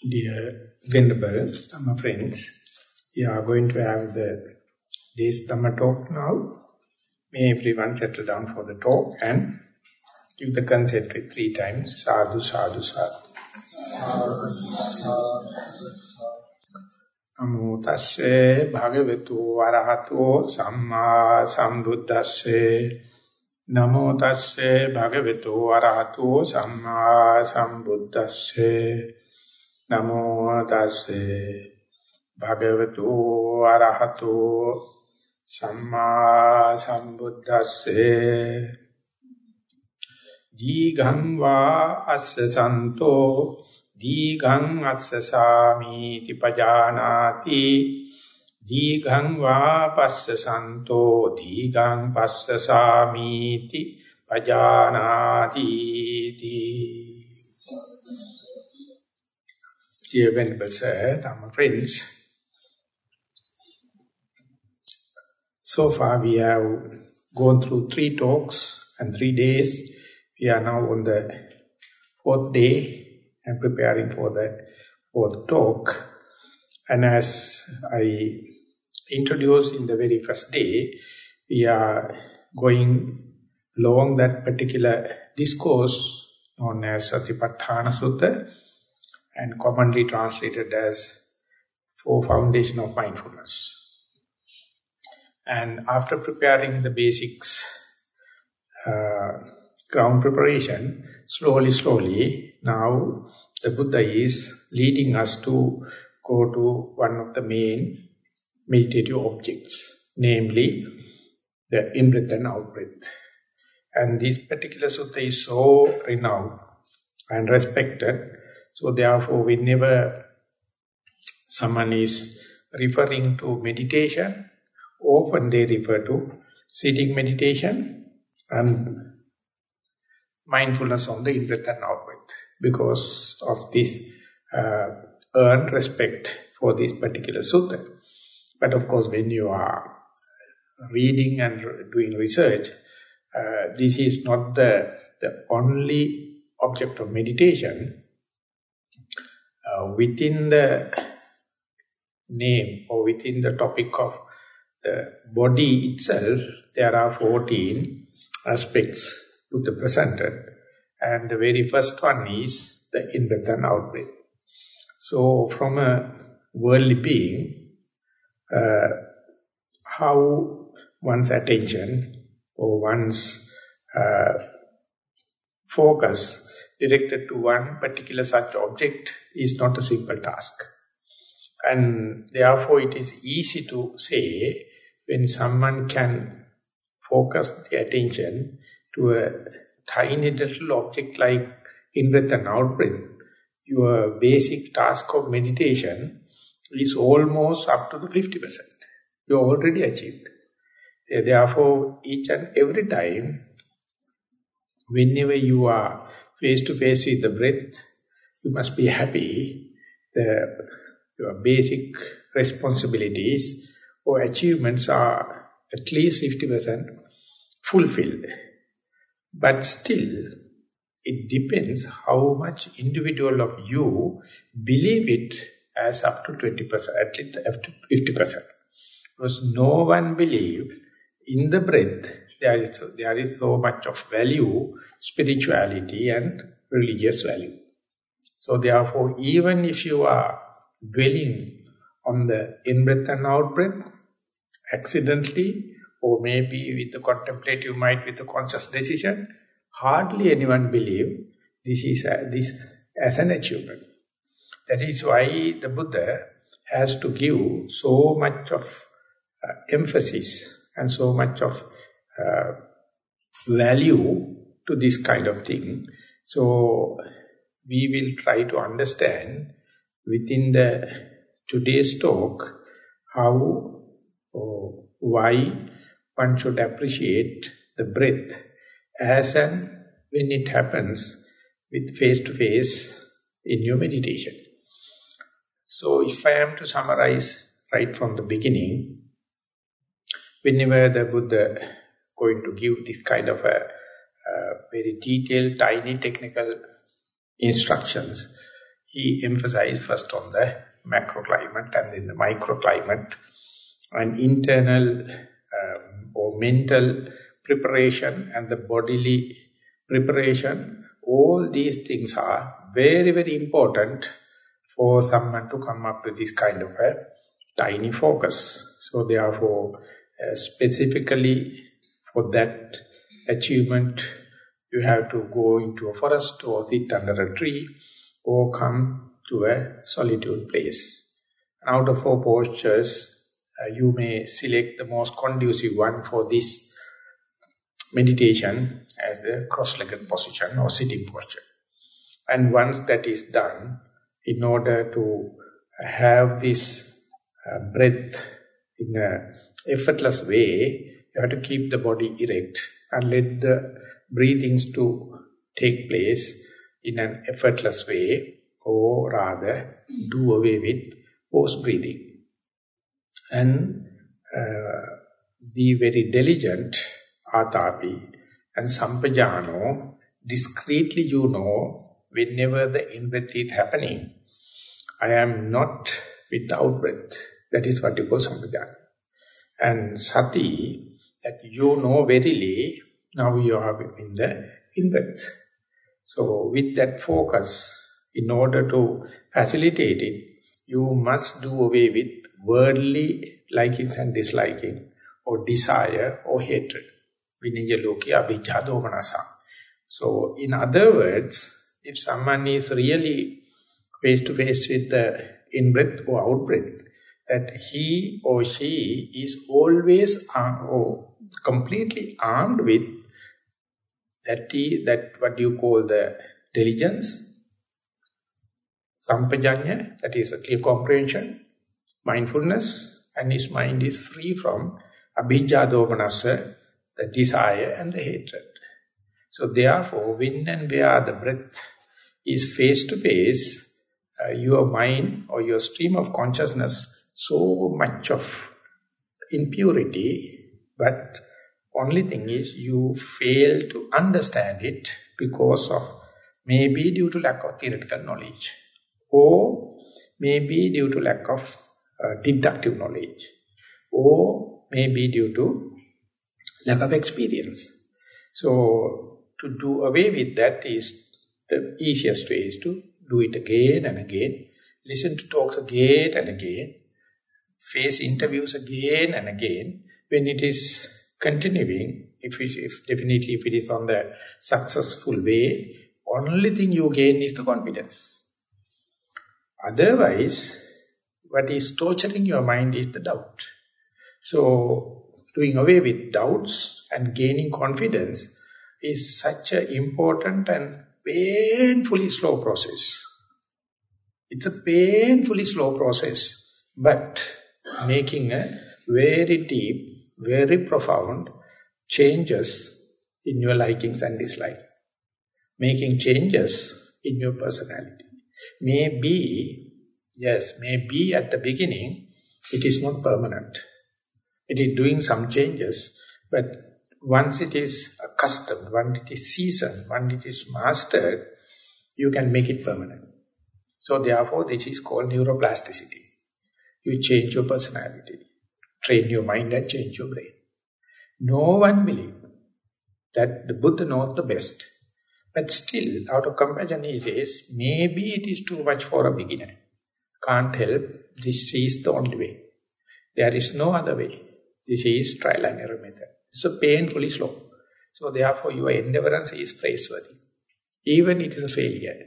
Dear Venerable, my friends, we are going to have the this Dhamma talk now. May everyone settle down for the talk and give the consent with three times. Sadhu, sadhu, sadhu. Namo tasse bhagavatu arahato samma sambuddhasse Namo tasse bhagavatu arahato samma sambuddhasse නමෝ තස්සේ. භගවතු අරහතු සම්මා සම්බුද්දස්සේ. දීඝං වා අස්ස සන්තෝ. දීඝං අස්ස සාමීති පජානාති. දීඝං වා පස්ස සන්තෝ. දීඝං පස්ස සාමීති පජානාති තී Dear Venerable Sir, my friends, so far we have gone through three talks and three days. We are now on the fourth day and preparing for the fourth talk. And as I introduced in the very first day, we are going along that particular discourse known as Satipatthana Sutta, and commonly translated as Four Foundation of Mindfulness. And after preparing the basics, uh, ground preparation, slowly, slowly, now the Buddha is leading us to go to one of the main meditative objects, namely the in-breath and out-breath. And this particular sutta is so renowned and respected so therefore, whenever someone is referring to meditation, often they refer to sitting meditation and mindfulness on the in-breath and out-breath because of this uh, earned respect for this particular sutta. But of course, when you are reading and doing research, uh, this is not the, the only object of meditation uh, within the name or within the topic of the body itself, there are 14 aspects Buddha presented. And the very first one is the in-breath and out-breath. So from a worldly being, uh, how one's attention or one's uh, focus directed to one particular such object is not a simple task. And therefore it is easy to say when someone can focus the attention to a tiny little object like in-breath and out-breath, your basic task of meditation is almost up to the 50%. You already achieved. Therefore, each and every time, whenever you are face to face with the breath, you must be happy. The, your basic responsibilities or achievements are at least 50% fulfilled. But still, it depends how much individual of you believe it as up to 20%, at least up to 50%. Because no one believe in the breath there is, there is so much of value, spirituality and religious value. So therefore, even if you are dwelling on the in-breath and out-breath, accidentally, or maybe with the contemplative mind, with the conscious decision, hardly anyone believe this is a, this as an achievement. That is why the Buddha has to give so much of uh, emphasis and so much of uh, value to this kind of thing. So we will try to understand within the today's talk how or why one should appreciate the breath as and when it happens with face-to-face -face in your meditation. So if I am to summarize right from the beginning, whenever the Buddha going to give this kind of a, a very detailed, tiny technical instructions. he emphasized first on the macroclimate and then the microclimate and internal um, or mental preparation and the bodily preparation. All these things are very, very important for someone to come up with this kind of a tiny focus. So therefore, uh, specifically for that achievement, you have to go into a forest or sit under a tree or come to a solitude place. Out of four postures, uh, you may select the most conducive one for this meditation as the cross-legged position or sitting posture. And once that is done, in order to have this uh, breath in an effortless way, you have to keep the body erect and let the breathings to take place in an effortless way or rather do away with post breathing. And uh, be very diligent, atapi and sampajano, discreetly you know, whenever the in-breath is happening, I am not without breath. That is what you call sampajano. And sati, that you know verily, now you are in the in-breath. So with that focus, in order to facilitate it, you must do away with worldly likings and disliking, or desire or hatred. So, in other words, if someone is really face to face with the in-breath or out-breath, that he or she is always uh, or completely armed with that, that what you call the diligence, Sampajanya, that is a clear comprehension, mindfulness, and his mind is free from abhijjha domanassa, the desire and the hatred. So therefore, when and where the breath is face to face, uh, your mind or your stream of consciousness, so much of impurity, but only thing is you fail to understand it because of maybe due to lack of theoretical knowledge or maybe due to lack of uh, deductive knowledge, or maybe due to lack of experience. So, to do away with that is the easiest way is to do it again and again, listen to talks again and again, face interviews again and again. When it is continuing, if, it, if definitely if it is on the successful way, only thing you gain is the confidence. Otherwise, what is torturing your mind is the doubt. So, doing away with doubts and gaining confidence is such an important and painfully slow process. It's a painfully slow process, but making a very deep, very profound changes in your likings and dislikes. Making changes in your personality. Maybe, yes, maybe at the beginning, it is not permanent. It is doing some changes, but once it is accustomed, once it is seasoned, once it is mastered, you can make it permanent. So therefore, this is called neuroplasticity. You change your personality, train your mind and change your brain. No one believe that the Buddha knows the best. But still, out of compassion, he says, maybe it is too much for a beginner. Can't help, this is the only way. There is no other way. This is trial and error method. So painfully slow. So therefore, your endeavorance is praiseworthy. Even it is a failure.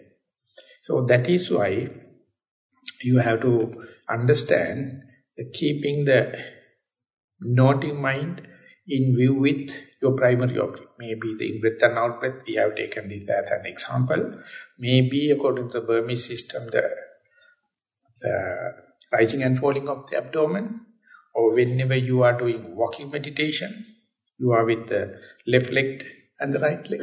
So that is why you have to understand keeping the noting mind in view with your primary object. Maybe the in-breath and out-breath, we have taken this as an example. Maybe according to the Burmese system, the, the rising and falling of the abdomen, or whenever you are doing walking meditation, you are with the left leg and the right leg.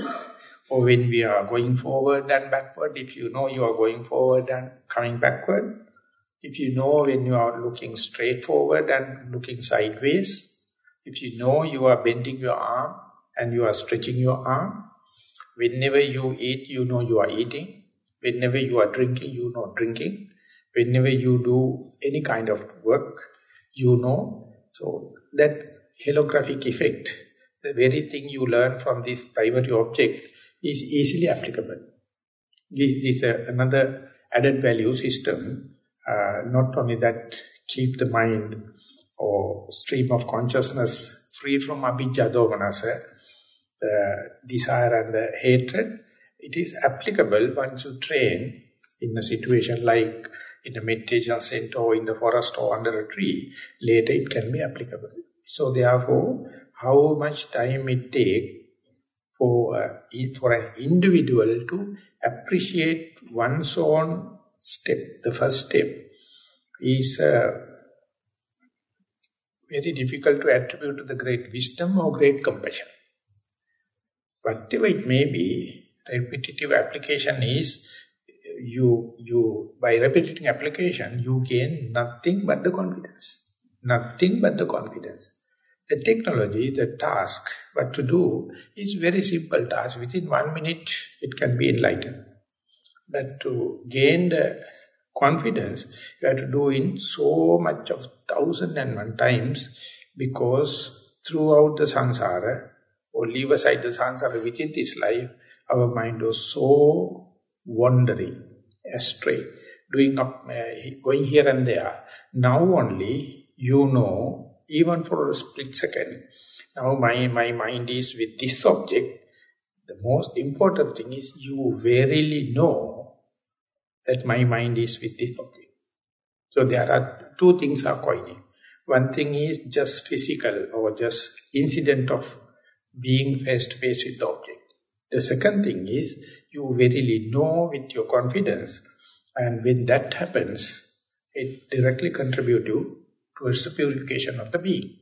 Or when we are going forward and backward, if you know you are going forward and coming backward, if you know when you are looking straight forward and looking sideways, if you know you are bending your arm and you are stretching your arm, whenever you eat, you know you are eating. Whenever you are drinking, you know drinking. Whenever you do any kind of work, you know. So that holographic effect, the very thing you learn from this primary object is easily applicable. This is uh, another added value system. Uh, not only that, keep the mind or stream of consciousness free from abhijjha domanassa, the desire and the hatred, it is applicable once you train in a situation like in a meditation center or in the forest or under a tree, later it can be applicable. So therefore, how much time it takes for, uh, for an individual to appreciate one's own step, the first step, is uh, very difficult to attribute to the great wisdom or great compassion. Whatever it may be, repetitive application is, you, you by repeating application, you gain nothing but the confidence. Nothing but the confidence. The technology, the task, what to do, is very simple task. Within one minute, it can be enlightened. But to gain the confidence, you have to do in so much of thousand and one times because throughout the samsara, or leave aside the samsara within this life, our mind was so wandering, astray, doing up, uh, going here and there. Now only you know, even for a split second, now my, my mind is with this object. The most important thing is you verily know that my mind is with this object. So there are two things are coining. One thing is just physical or just incident of being face to face with the object. The second thing is you verily know with your confidence and when that happens, it directly contributes to towards the purification of the being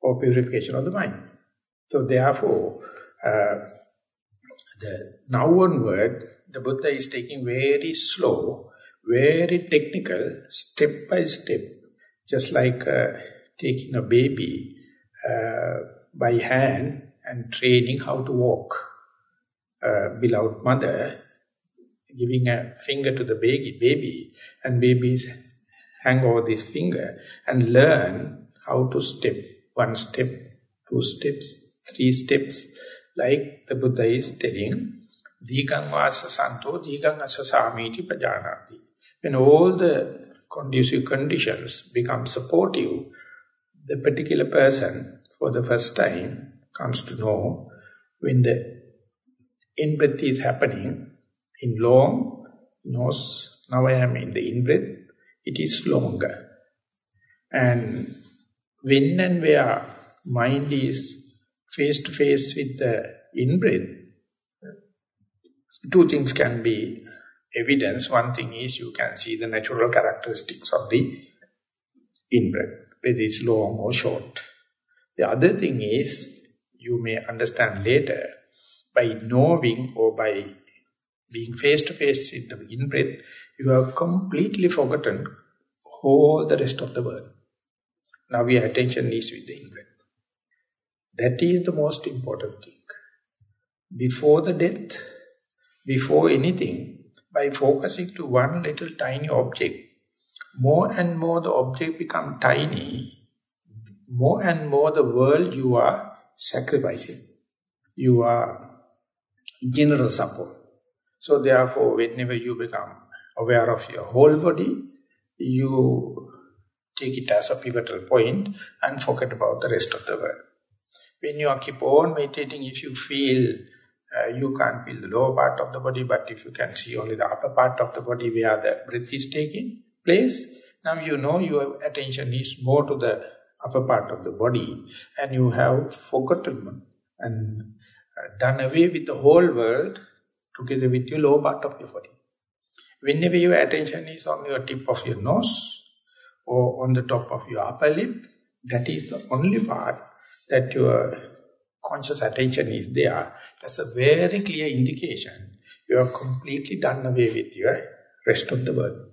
or purification of the mind. So therefore, uh, the now onward, the Buddha is taking very slow, very technical, step by step, just like uh, taking a baby uh, by hand and training how to walk. Uh, beloved mother giving a finger to the baby, baby and babies hang over this finger and learn how to step, one step, two steps, three steps, like the Buddha is telling, Digham va assasanto, digham assasamiti pajanati. When all the conducive conditions become supportive, the particular person, for the first time, comes to know when the in-breath is happening, in long, knows, now I am in the in-breath, it is longer. And when and where mind is face-to-face -face with the in-breath, two things can be evidence. One thing is you can see the natural characteristics of the in-breath, whether it's long or short. The other thing is you may understand later, by knowing or by being face-to-face -face with the in-breath, you have completely forgotten all the rest of the world. Now your attention is with the in-breath. That is the most important thing. Before the death, before anything, by focusing to one little tiny object, more and more the object become tiny, more and more the world you are sacrificing. You are general support. So therefore, whenever you become aware of your whole body, you take it as a pivotal point and forget about the rest of the world. When you keep on meditating, if you feel uh, you can't feel the lower part of the body, but if you can see only the upper part of the body where the breath is taking place, now you know your attention is more to the upper part of the body and you have forgotten and uh, done away with the whole world together with your lower part of your body. Whenever your attention is on your tip of your nose or on the top of your upper lip, that is the only part that your conscious attention is there. That's a very clear indication. You are completely done away with your rest of the world.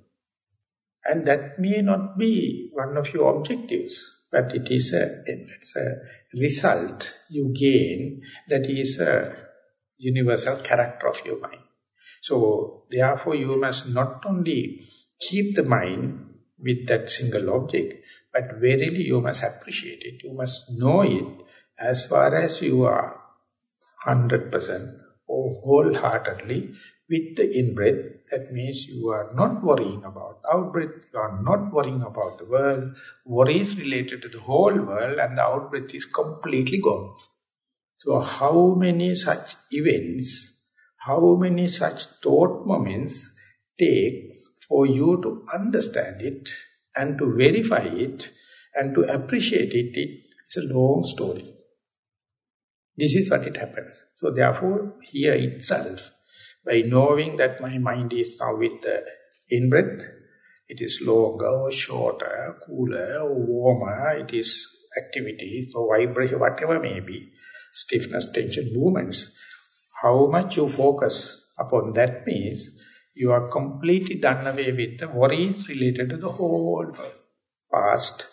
And that may not be one of your objectives but it is a, it's a result you gain that is a universal character of your mind. So, therefore, you must not only keep the mind with that single object, but verily you must appreciate it. You must know it as far as you are 100% or wholeheartedly with the in-breath. That means you are not worrying about out-breath, you are not worrying about the world. Worry is related to the whole world and the out-breath is completely gone. So how many such events, how many such thought moments takes for you to understand it and to verify it and to appreciate it, it's a long story. This is what it happens. So therefore, here itself, by knowing that my mind is now with the in-breath, it is longer shorter, cooler warmer, it is activity, so vibration, whatever may be, stiffness, tension, movements. How much you focus upon that means you are completely done away with the worries related to the whole world. Past,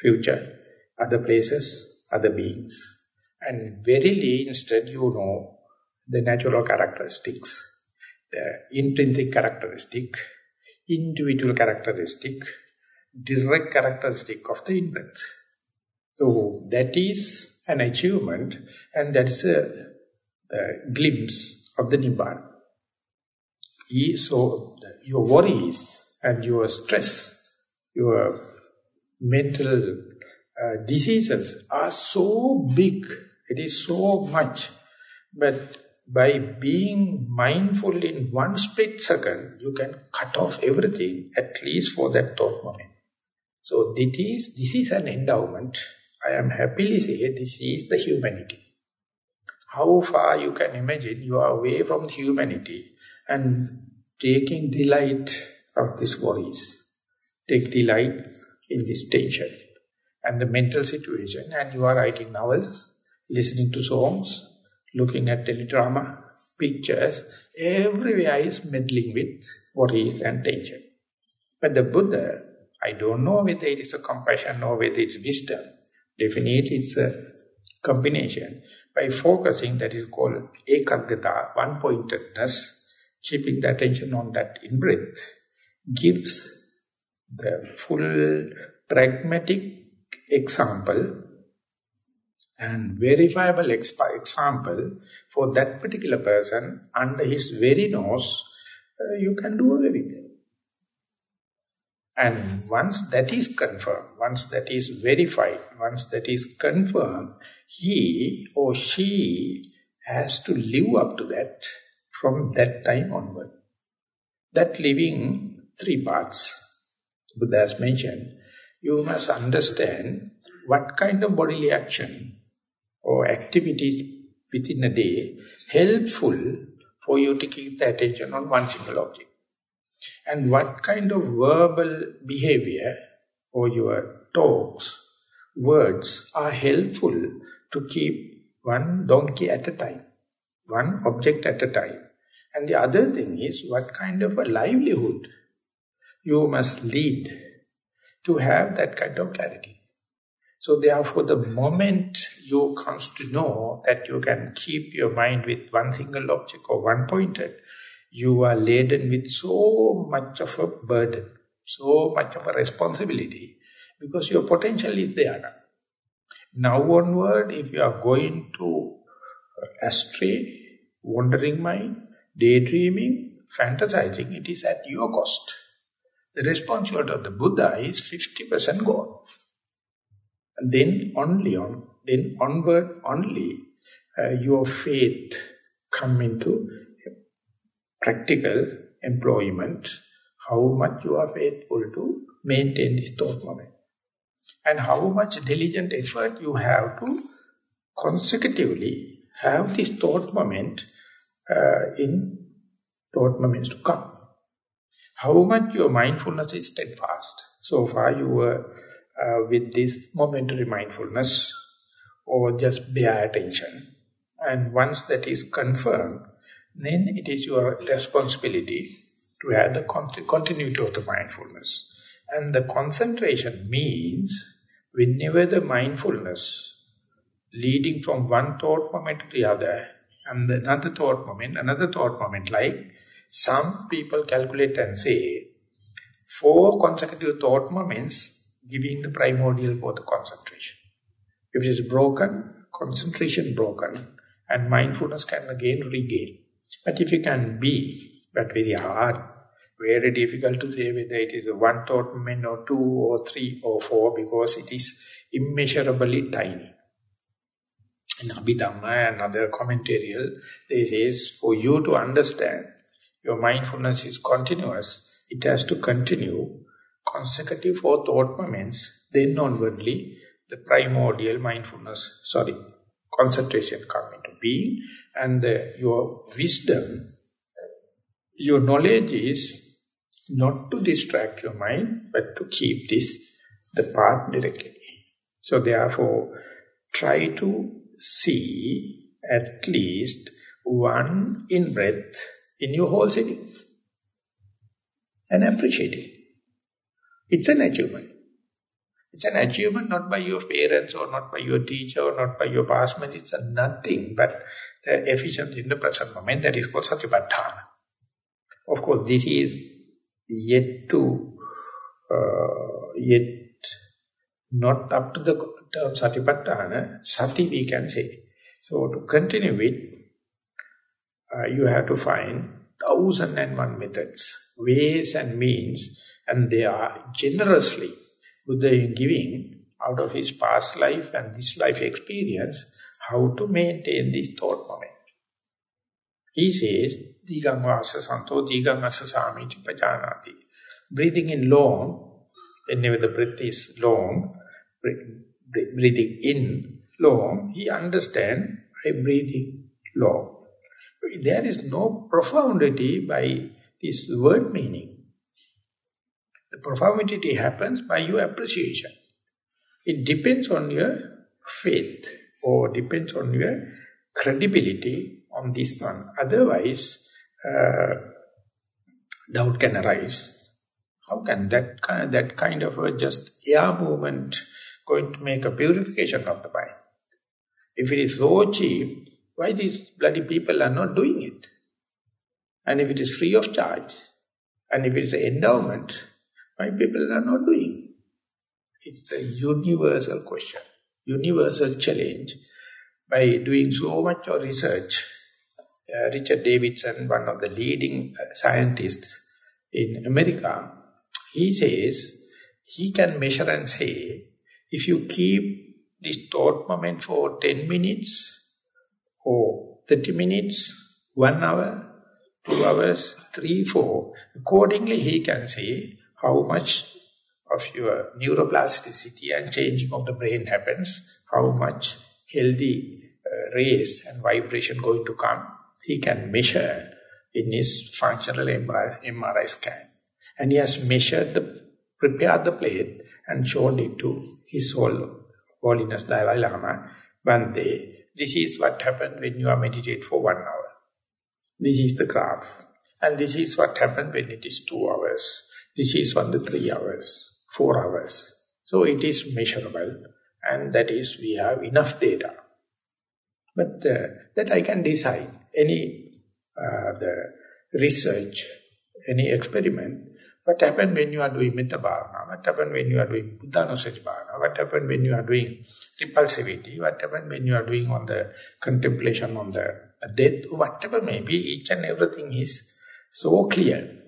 future, other places, other beings. And verily, instead, you know the natural characteristics, the intrinsic characteristic, individual characteristic, direct characteristic of the in-breath. So that is an achievement and that's a, a glimpse of the Nibbana. So your worries and your stress, your mental uh, diseases are so big, it is so much. But by being mindful in one split second, you can cut off everything, at least for that thought moment. So this is, this is an endowment. I am happily say this is the humanity. How far you can imagine you are away from humanity and taking delight of these worries. Take delight in this tension and the mental situation and you are writing novels, listening to songs, looking at teledrama, pictures, everywhere is meddling with worries and tension. But the Buddha, I don't know whether it is a compassion or whether it's wisdom. Definitely it's a combination. By focusing, that is called ekaggata, one-pointedness, keeping the attention on that in-breath, gives the full pragmatic example and verifiable example for that particular person under his very nose, uh, you can do away with it. And once that is confirmed, once that is verified, once that is confirmed, he or she has to live up to that from that time onward. That living three parts. Buddha has mentioned, you must understand what kind of bodily action or activities within a day helpful for you to keep the attention on one single object. And what kind of verbal behavior or your talks, words are helpful to keep one donkey at a time, one object at a time. And the other thing is what kind of a livelihood you must lead to have that kind of clarity. So therefore, the moment you comes to know that you can keep your mind with one single object or one pointed, you are laden with so much of a burden, so much of a responsibility, because your potential is there now. Now onward, if you are going to astray, wandering mind, daydreaming, fantasizing, it is at your cost. The responsibility of the Buddha is 50% gone. Then only on, then onward only, uh, your faith come into practical employment, how much you are faithful to maintain this thought moment. And how much diligent effort you have to consecutively have this thought moment uh, in thought moments to come how much your mindfulness is steadfast. So far you were uh, with this momentary mindfulness or just bare attention. And once that is confirmed, then it is your responsibility to have the continuity of the mindfulness. And the concentration means whenever the mindfulness leading from one thought moment to the other, and another thought moment, another thought moment, like Some people calculate and say, four consecutive thought moments giving the primordial for the concentration. If it is broken, concentration broken, and mindfulness can again regain. But if you can be, but very hard, very difficult to say whether it is one thought moment or two or three or four because it is immeasurably tiny. In Abhidhamma and other commentarial, they says for you to understand your mindfulness is continuous, it has to continue consecutive four thought moments, then onwardly the primordial mindfulness, sorry, concentration come into being and the, your wisdom, your knowledge is not to distract your mind, but to keep this, the path directly. So therefore, try to see at least one in-breath in your whole sitting and appreciate it. It's an achievement. It's an achievement not by your parents or not by your teacher or not by your past It's a nothing but the efficiency in the present moment. That is called Satipatthana. Of course, this is yet to, uh, yet not up to the term Satipatthana. Sati we can say. So to continue it, uh, you have to find thousand and one methods, ways and means, and they are generously Buddha giving out of his past life and this life experience how to maintain this thought moment. He says, Digam vasa santo, digam vasa samiti pajanati. Breathing in long, whenever the breath is long, breathing in long, he understands by breathing long. There is no profundity by this word meaning. The profundity happens by your appreciation. It depends on your faith or depends on your credibility on this one. Otherwise, uh, doubt can arise. How can that kind, that kind of a just air movement going to make a purification of the mind? If it is so cheap, why these bloody people are not doing it? And if it is free of charge, and if it is an endowment, why people are not doing? It's a universal question, universal challenge. By doing so much of research, uh, Richard Davidson, one of the leading uh, scientists in America, he says he can measure and say, if you keep this thought moment for 10 minutes or 30 minutes, 1 hour, 2 hours, 3, 4, accordingly he can say how much of your neuroplasticity and changing of the brain happens, how much healthy uh, rays and vibration going to come, he can measure in his functional MRI scan. And he has measured the, prepared the plate and showed it to his whole Holiness Dalai Lama one day. This is what happened when you are meditate for one hour. This is the graph. And this is what happened when it is two hours. This is on the three hours, four hours. So it is measurable and that is we have enough data. But uh, that I can decide any uh, the research, any experiment, what happened when you are doing Metta Bhavana, what happened when you are doing Buddhanusati Bhavana, what happened when you are doing repulsivity, what happened when you are doing on the contemplation on the death, whatever may be, each and everything is so clear.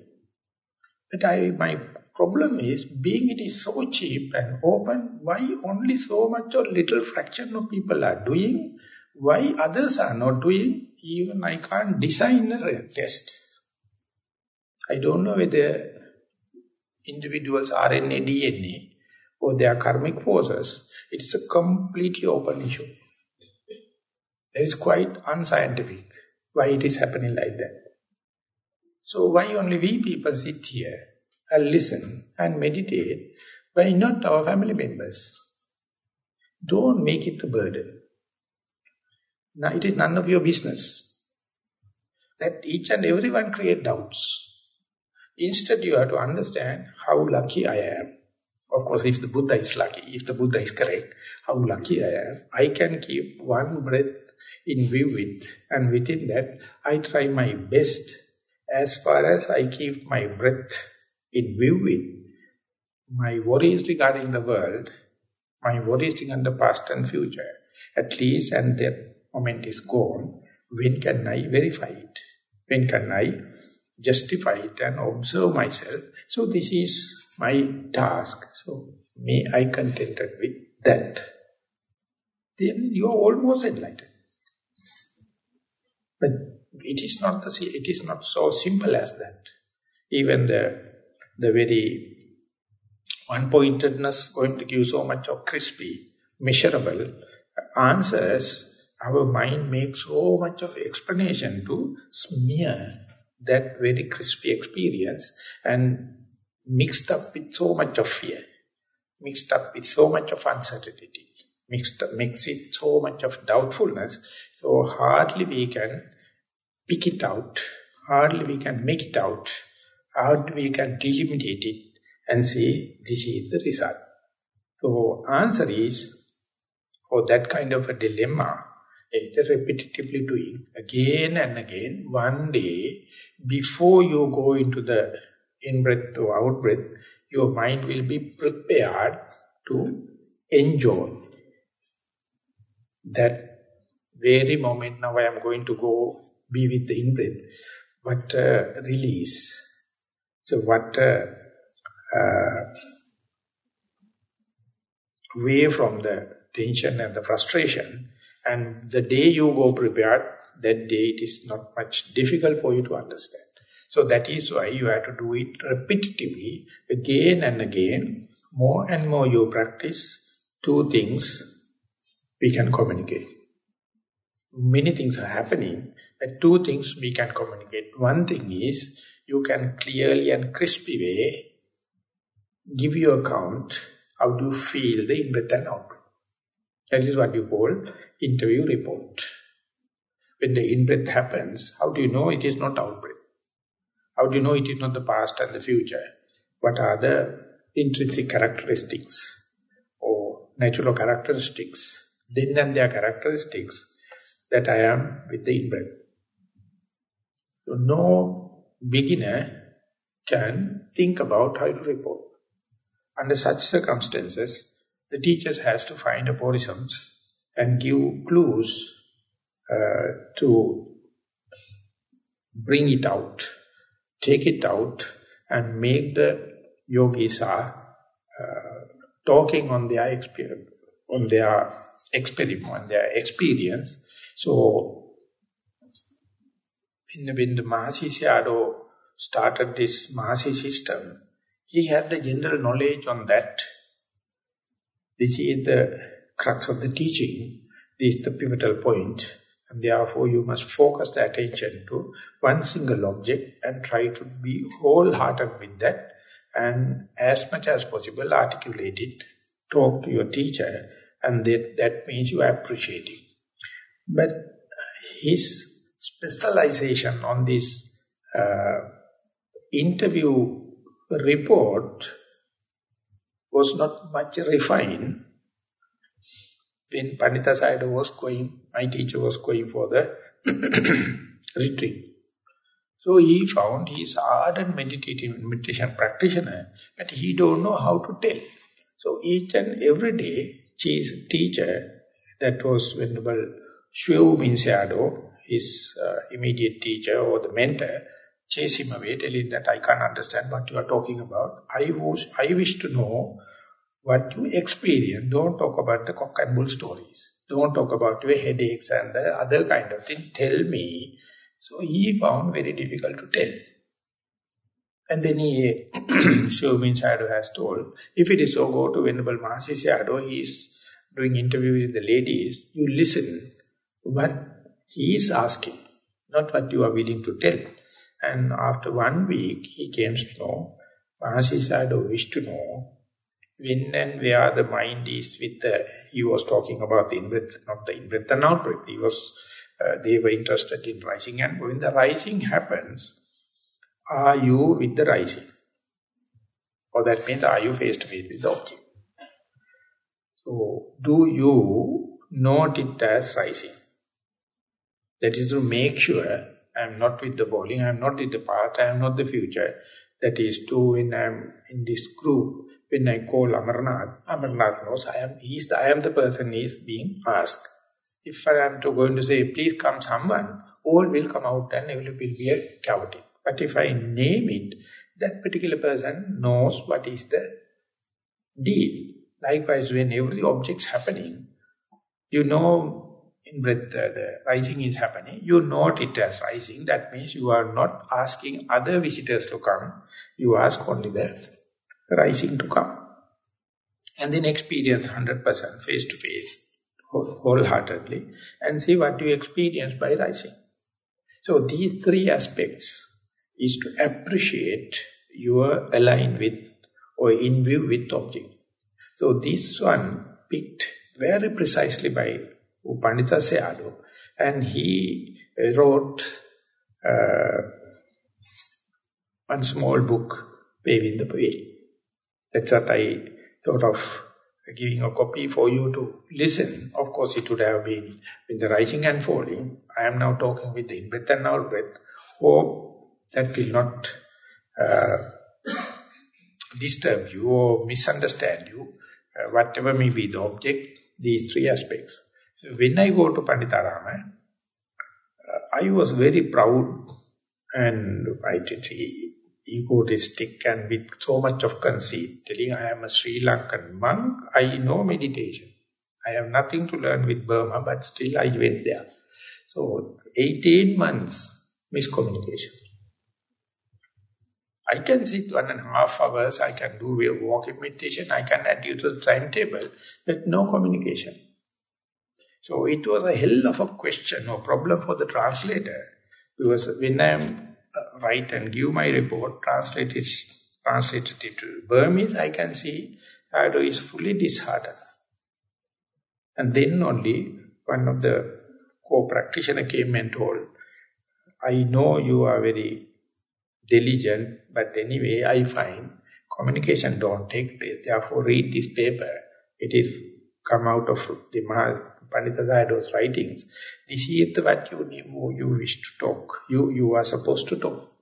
But I, my problem is, being it is so cheap and open, why only so much or little fraction of people are doing? Why others are not doing? Even I can't design a test. I don't know whether individuals RNA, DNA, or their karmic forces. It's a completely open issue. It is quite unscientific why it is happening like that. So why only we people sit here and listen and meditate, why not our family members? Don't make it a burden. Now it is none of your business. That each and everyone create doubts. Instead you have to understand how lucky I am. Of course, if the Buddha is lucky, if the Buddha is correct, how lucky I am. I can keep one breath in view with, and within that, I try my best as far as I keep my breath in view with, my worries regarding the world, my worries regarding the past and future, at least and that moment is gone, when can I verify it? When can I justify it and observe myself? So this is my task. So may I contented with that. Then you are almost enlightened. But it is not the it is not so simple as that. Even the the very one-pointedness going to give so much of crispy, measurable answers, our mind makes so much of explanation to smear that very crispy experience and mixed up with so much of fear, mixed up with so much of uncertainty, mixed up, mix it so much of doubtfulness, so hardly we can pick it out, hardly we can make it out, hardly we can delimitate it and say this is the result. So answer is, for that kind of a dilemma, is repetitively doing again and again, one day, before you go into the in-breath or out-breath, your mind will be prepared to enjoy that very moment. Now I am going to go be with the in-breath, but uh, release. So what uh, uh, away from the tension and the frustration, and the day you go prepared, that day it is not much difficult for you to understand. So that is why you have to do it repetitively, again and again. More and more you practice, two things we can communicate. Many things are happening, two things we can communicate. One thing is, you can clearly and crispy way give your account how do you feel the in-breath and out-breath. That is what you call interview report. When the in-breath happens, how do you know it is not out-breath? How do you know it is not the past and the future? What are the intrinsic characteristics or natural characteristics, then and their characteristics that I am with the in-breath? No beginner can think about how to report. Under such circumstances, the teachers has to find aphorisms and give clues uh, to bring it out, take it out and make the yogis are uh, talking on their experience, on their experiment, on their experience. So, when, the Mahasi Sayadaw started this Mahasi system, he had the general knowledge on that. This is the crux of the teaching. This is the pivotal point. And therefore you must focus the attention to one single object and try to be wholehearted with that and as much as possible articulate it, talk to your teacher and that, that means you appreciate it. But his specialization on this uh, interview report was not much refined when Pandita was going, my teacher was going for the retreat. So he found he's ardent meditative meditation practitioner, but he don't know how to tell. So each and every day, his teacher, that was Venerable Shwew Sayadaw, his uh, immediate teacher or the mentor, chase him away, telling that I can't understand what you are talking about. I wish, I wish to know what you experience. Don't talk about the cock and bull stories. Don't talk about your headaches and the other kind of thing. Tell me. So he found very difficult to tell. And then he, Shobin Sayadaw has told, if it is so, go to Venerable Mahasi Sayadaw, he is doing interview with the ladies, you listen what he is asking, not what you are willing to tell. And after one week, he came to know, Mahasi Sayadaw wished to know when and where the mind is with the, he was talking about the in-breath, not the in-breath and out-breath. He was, uh, they were interested in rising and when the rising happens, are you with the rising? Or that means are you face to face with the object? So, do you note it as rising? That is to make sure I am not with the bowling, I am not with the past, I am not the future. That is true when I am in this group. When I call Amarnath, Amarnath knows I am, he is the, I am the person he is being asked. If I am to going to say, please come someone, all will come out and it will be a chaotic. But if I name it, that particular person knows what is the deal. Likewise, when every object's happening, you know in breath uh, the rising is happening, you note it as rising. That means you are not asking other visitors to come. You ask only the rising to come. And then experience 100% face-to-face, wholeheartedly, and see what you experience by rising. So these three aspects is to appreciate your align with or in view with object. So this one picked very precisely by U Pandita Sayadaw and he wrote uh, one small book, Paving the Way. That's what I thought of giving a copy for you to listen. Of course, it would have been with the rising and falling. I am now talking with the in-breath and out-breath. Hope that will not uh, disturb you or misunderstand you, uh, whatever may be the object, these three aspects. So when I go to Panditarama, I was very proud and I did egotistic and with so much of conceit, telling I am a Sri Lankan monk, I know meditation. I have nothing to learn with Burma, but still I went there. So, 18 months miscommunication. I can sit one and a half hours, I can do walking meditation, I can add you to the timetable, but no communication. So it was a hell of a question or problem for the translator, because when I uh, write and give my report, translate it, translated it to Burmese, I can see Sayadaw is fully disheartened. And then only one of the co-practitioner came and told, I know you are very diligent, but anyway, I find communication don't take place. Therefore, read this paper. It is come out of the Pandita Sayadaw's writings. This is what you, you wish to talk. You, you are supposed to talk.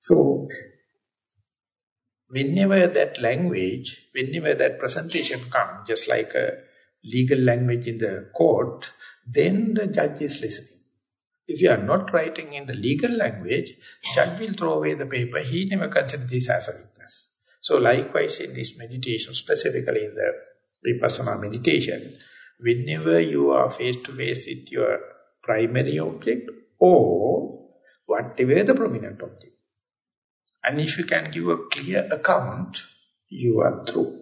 So, whenever that language, whenever that presentation comes, just like a legal language in the court, then the judge is listening. If you are not writing in the legal language, judge will throw away the paper. He never considers this as a witness. So likewise in this meditation, specifically in the Vipassana meditation, whenever you are face-to-face -face with your primary object or whatever the prominent object, and if you can give a clear account, you are through.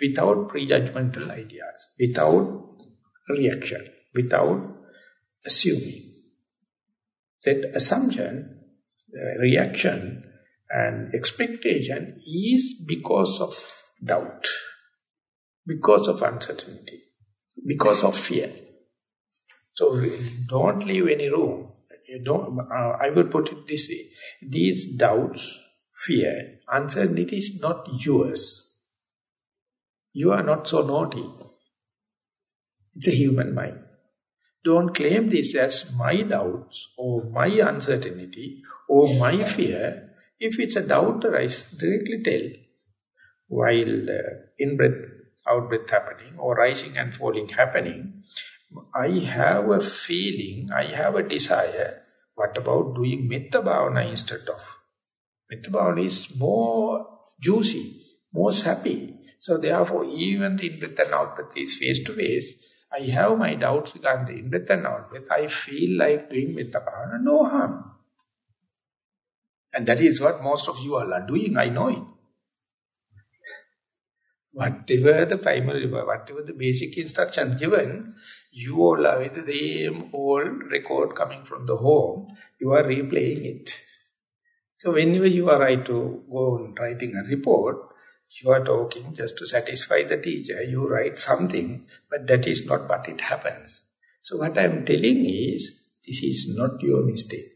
Without prejudgmental ideas, without reaction, without assuming. That assumption, uh, reaction and expectation is because of doubt, because of uncertainty, because of fear. So don't leave any room. You don't, uh, I will put it this way. These doubts, fear, uncertainty is not yours. You are not so naughty. It's a human mind. Don't claim this as my doubts or my uncertainty or my fear. If it's a doubt, I directly tell. While uh, in-breath, out-breath happening or rising and falling happening, I have a feeling, I have a desire. What about doing Metta Bhavana instead of? Metta Bhavana is more juicy, more happy. So therefore, even the in-breath and out-breath is face-to-face, -face, I have my doubts regarding the in-breath and out-breath. I feel like doing Metta Bhavana, no harm. And that is what most of you all are doing, I know it. Whatever the primary, whatever the basic instruction given, you all are with the same old record coming from the home, you are replaying it. So whenever you are right to go on writing a report, you are talking just to satisfy the teacher. You write something, but that is not what it happens. So what I am telling is, this is not your mistake.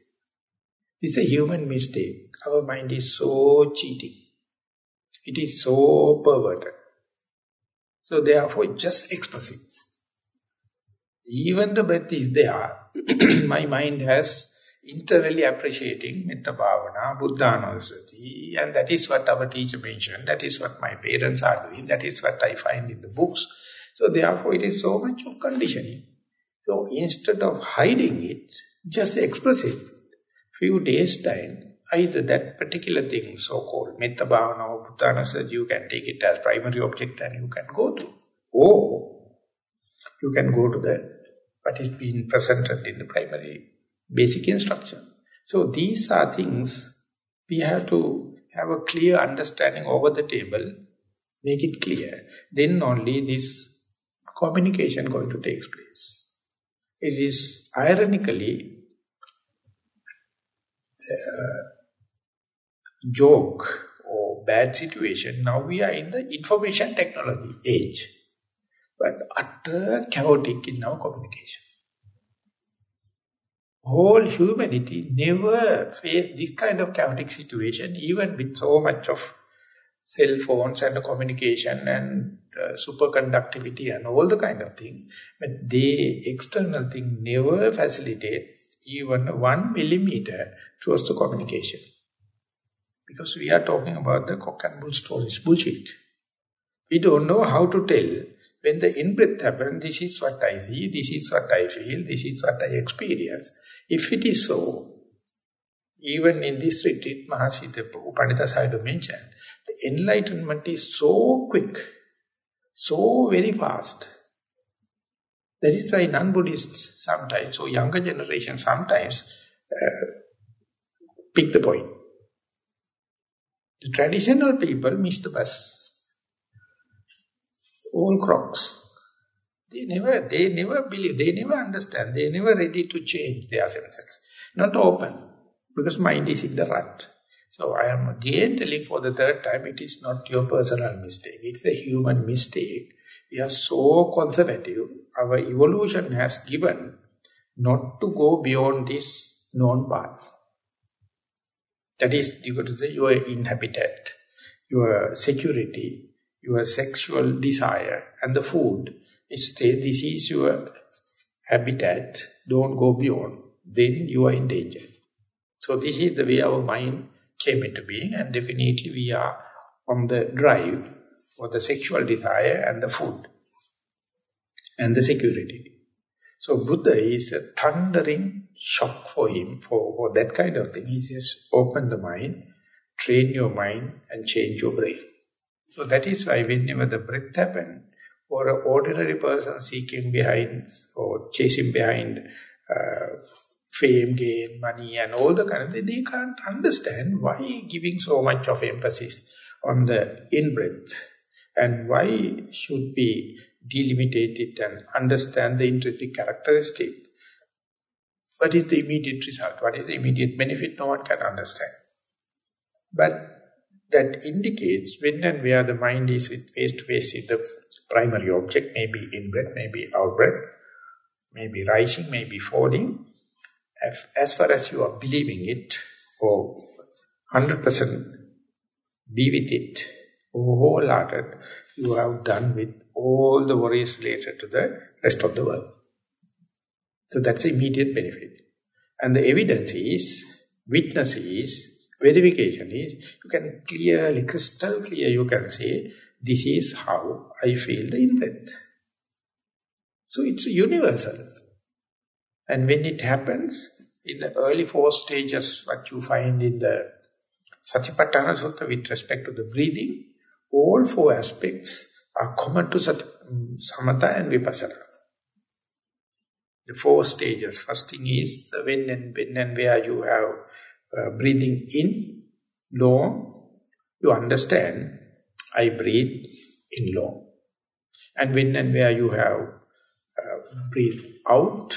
This is a human mistake. Our mind is so cheating. It is so perverted. So therefore, just express it. Even the breath is there, my mind has internally appreciating Metta Bhavana, Buddha and that is what our teacher mentioned, that is what my parents are doing, that is what I find in the books. So therefore it is so much of conditioning. So instead of hiding it, just express it. Few days time, either that particular thing, so-called Metta Bhavana or Buddha Anusati, you can take it as primary object and you can go to. Or you can go to the what is being presented in the primary basic instruction. So these are things we have to have a clear understanding over the table, make it clear. Then only this communication going to take place. It is ironically uh, joke or bad situation. Now we are in the information technology age, but utter chaotic in our communication whole humanity never faced this kind of chaotic situation, even with so much of cell phones and communication and uh, superconductivity and all the kind of thing. But the external thing never facilitate even one millimeter towards the communication. Because we are talking about the cock and bull stories, bullshit. We don't know how to tell when the in-breath happens, this is what I see, this is what I feel, this is what I experience. If it is so, even in this retreat, Mahasiddha Upanita Sayadaw mentioned, the enlightenment is so quick, so very fast. That is why non-Buddhists sometimes, or younger generation sometimes, uh, pick the point. The traditional people miss the bus. All crocs. They never, they never believe, they never understand, they never ready to change their senses. Not open, because mind is in the rut. So I am again telling for the third time, it is not your personal mistake, it's a human mistake. We are so conservative, our evolution has given not to go beyond this known path. That is, you got to say, your inhabitat, your security, your sexual desire, and the food stay, this is your habitat, don't go beyond, then you are in danger. So this is the way our mind came into being and definitely we are on the drive for the sexual desire and the food and the security. So Buddha is a thundering shock for him, for, for that kind of thing. He says, open the mind, train your mind and change your brain. So that is why whenever the breath happens, for an ordinary person seeking behind or chasing behind uh, fame, gain, money and all the kind of thing, they can't understand why giving so much of emphasis on the in-breath and why should be delimited it and understand the intrinsic characteristic. What is the immediate result? What is the immediate benefit? No one can understand. But that indicates when and where the mind is face-to-face with the primary object, maybe in-breath, maybe out-breath, maybe rising, maybe falling. As far as you are believing it, or 100% be with it, wholehearted, you have done with all the worries related to the rest of the world. So that's immediate benefit. And the evidence is, witness is, verification is, you can clearly, crystal clear, you can say, this is how I feel the in-breath. So it's universal. And when it happens, in the early four stages, what you find in the Satipatthana Sutta with respect to the breathing, all four aspects are common to Sat mm, Samatha and Vipassana. The four stages. First thing is when and when and where you have uh, breathing in, long, you understand I breathe in long. And when and where you have uh, breathe out,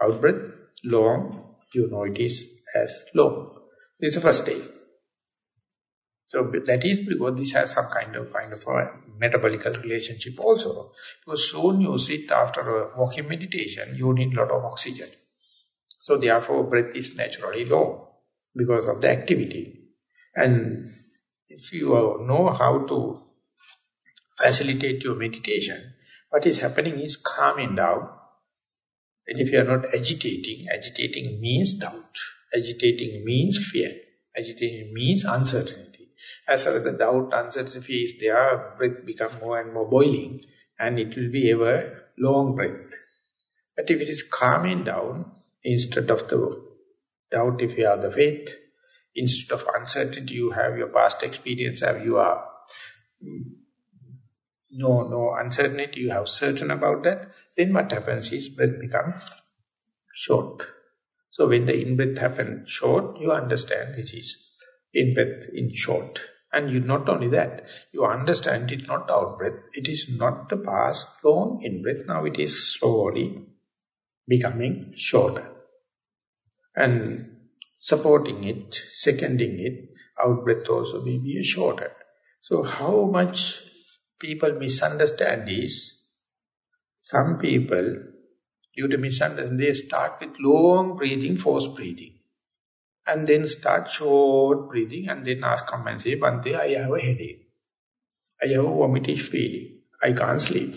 out breath, long, you know it is as long. This is the first stage. So that is because this has some kind of kind of a metabolical relationship also. Because soon you sit after a walking meditation, you need a lot of oxygen. So therefore breath is naturally long because of the activity. And if you know how to facilitate your meditation, what is happening is calming down. And if you are not agitating, agitating means doubt. Agitating means fear. Agitating means uncertainty. As far as the doubt, uncertainty is there, breath become more and more boiling, and it will be ever long breath. But if it is calming down, instead of the doubt, if you have the faith, instead of uncertainty, you have your past experience, have you are mm, no, no uncertainty, you have certain about that, then what happens is breath become short. So when the in-breath happens short, you understand this is in-breath in short. And you not only that, you understand it not out-breath, it is not the past long in-breath, now it is slowly becoming shorter. And supporting it, seconding it, out-breath also may be shorter. So how much people misunderstand is, some people, due to misunderstanding, they start with long breathing, forced breathing. And then start short breathing and then ask say, Bante, I have a headache. I have a vomitish feeling. I can't sleep.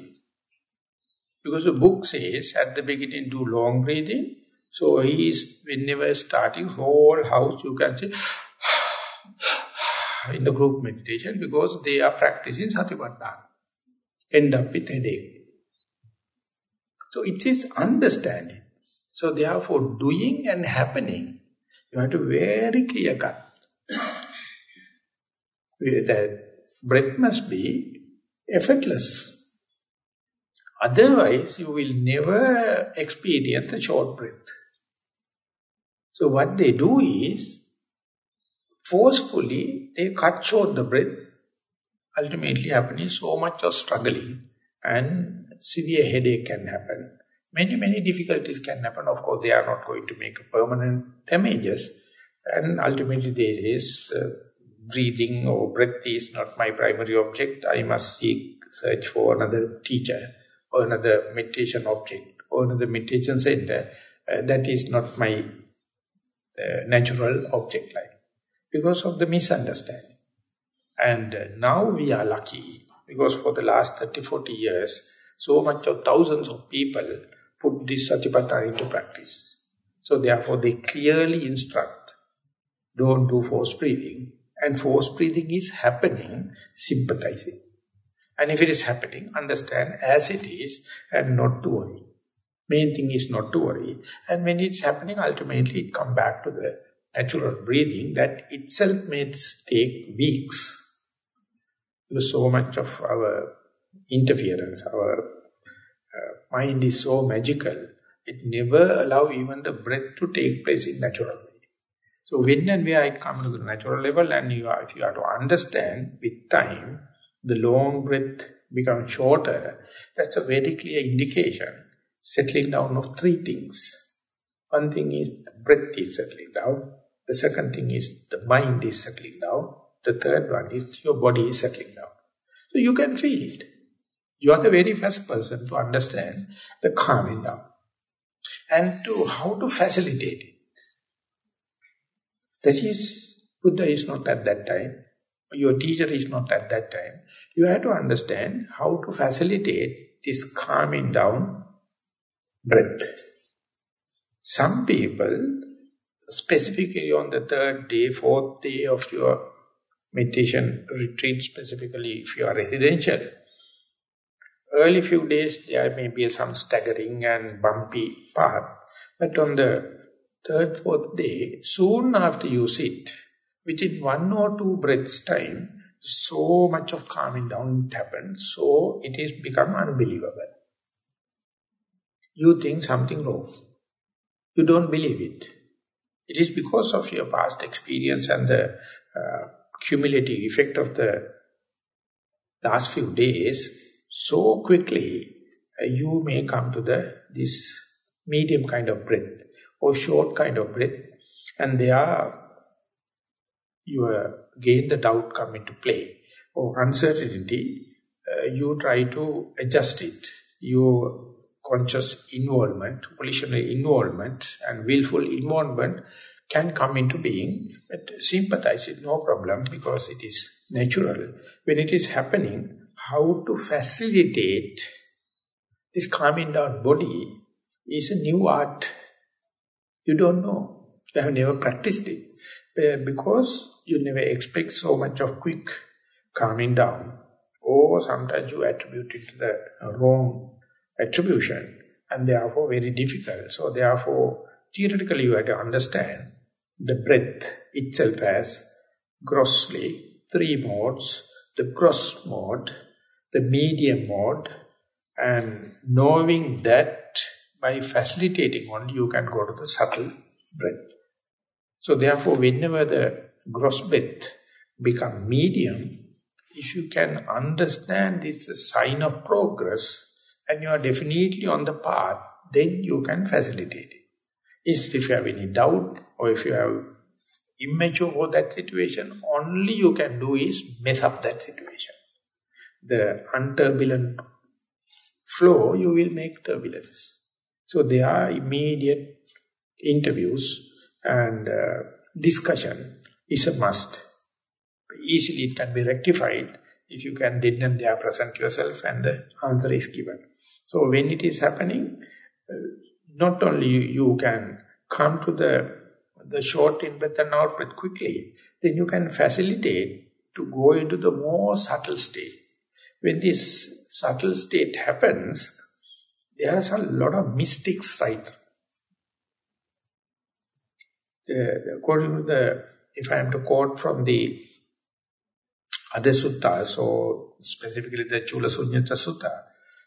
Because the book says at the beginning do long breathing. So he is, whenever starting whole house, you can say, in the group meditation because they are practicing Satipatthana. End up with headache. So it is understanding. So therefore doing and happening, you have to very clear cut. that breath must be effortless. Otherwise, you will never experience a short breath. So what they do is, forcefully, they cut short the breath, ultimately happening so much of struggling and severe headache can happen. Many, many difficulties can happen. Of course, they are not going to make permanent damages. And ultimately there is uh, breathing or breath is not my primary object. I must seek, search for another teacher or another meditation object or another meditation center. Uh, that is not my uh, natural object like because of the misunderstanding. And uh, now we are lucky because for the last 30, 40 years, so much of thousands of people put this satipatthana into practice. So therefore they clearly instruct, don't do forced breathing. And forced breathing is happening, sympathizing. And if it is happening, understand as it is and not to worry. Main thing is not to worry. And when it's happening, ultimately it come back to the natural breathing that itself may take weeks. Because so much of our interference, our mind is so magical, it never allow even the breath to take place in natural way. So when and where it comes to the natural level and you are, if you have to understand with time, the long breath becomes shorter, that's a very clear indication, settling down of three things. One thing is the breath is settling down. The second thing is the mind is settling down. The third one is your body is settling down. So you can feel it. You are the very first person to understand the calming down. And to how to facilitate it. That is, Buddha is not at that time. Your teacher is not at that time. You have to understand how to facilitate this calming down breath. Some people specifically on the third day, fourth day of your meditation retreat, specifically if you are residential, early few days there may be some staggering and bumpy part, but on the third, fourth day, soon after you sit, within one or two breaths time, so much of calming down happens, so it is become unbelievable. You think something wrong. You don't believe it. It is because of your past experience and the uh, cumulative effect of the last few days, so quickly uh, you may come to the this medium kind of breath or short kind of breath and there you uh, gain the doubt come into play or uncertainty, uh, you try to adjust it. your conscious involvement, volitional involvement and willful involvement can come into being. But sympathize is no problem because it is natural. When it is happening, how to facilitate this calming down body is a new art. You don't know. You have never practiced it. Because you never expect so much of quick calming down. Or sometimes you attribute it to the wrong attribution and therefore very difficult. So therefore, theoretically you have to understand the breath itself as grossly three modes, the gross mode, the medium mode, and knowing that by facilitating only you can go to the subtle breath. So therefore, whenever the gross breath become medium, if you can understand it's a sign of progress and you are definitely on the path, then you can facilitate it. If you have any doubt or if you have immature for that situation, only you can do is mess up that situation. The unturbulent flow, you will make turbulence. So there are immediate interviews and uh, discussion is a must. Easily it can be rectified if you can then and there present yourself and the answer is given. So when it is happening, uh, not only you, can come to the the short in-breath and out-breath quickly, then you can facilitate to go into the more subtle state. When this subtle state happens, there are a lot of mystics right. According to the, if I am to quote from the other or specifically the Chula Sunyata Sutta,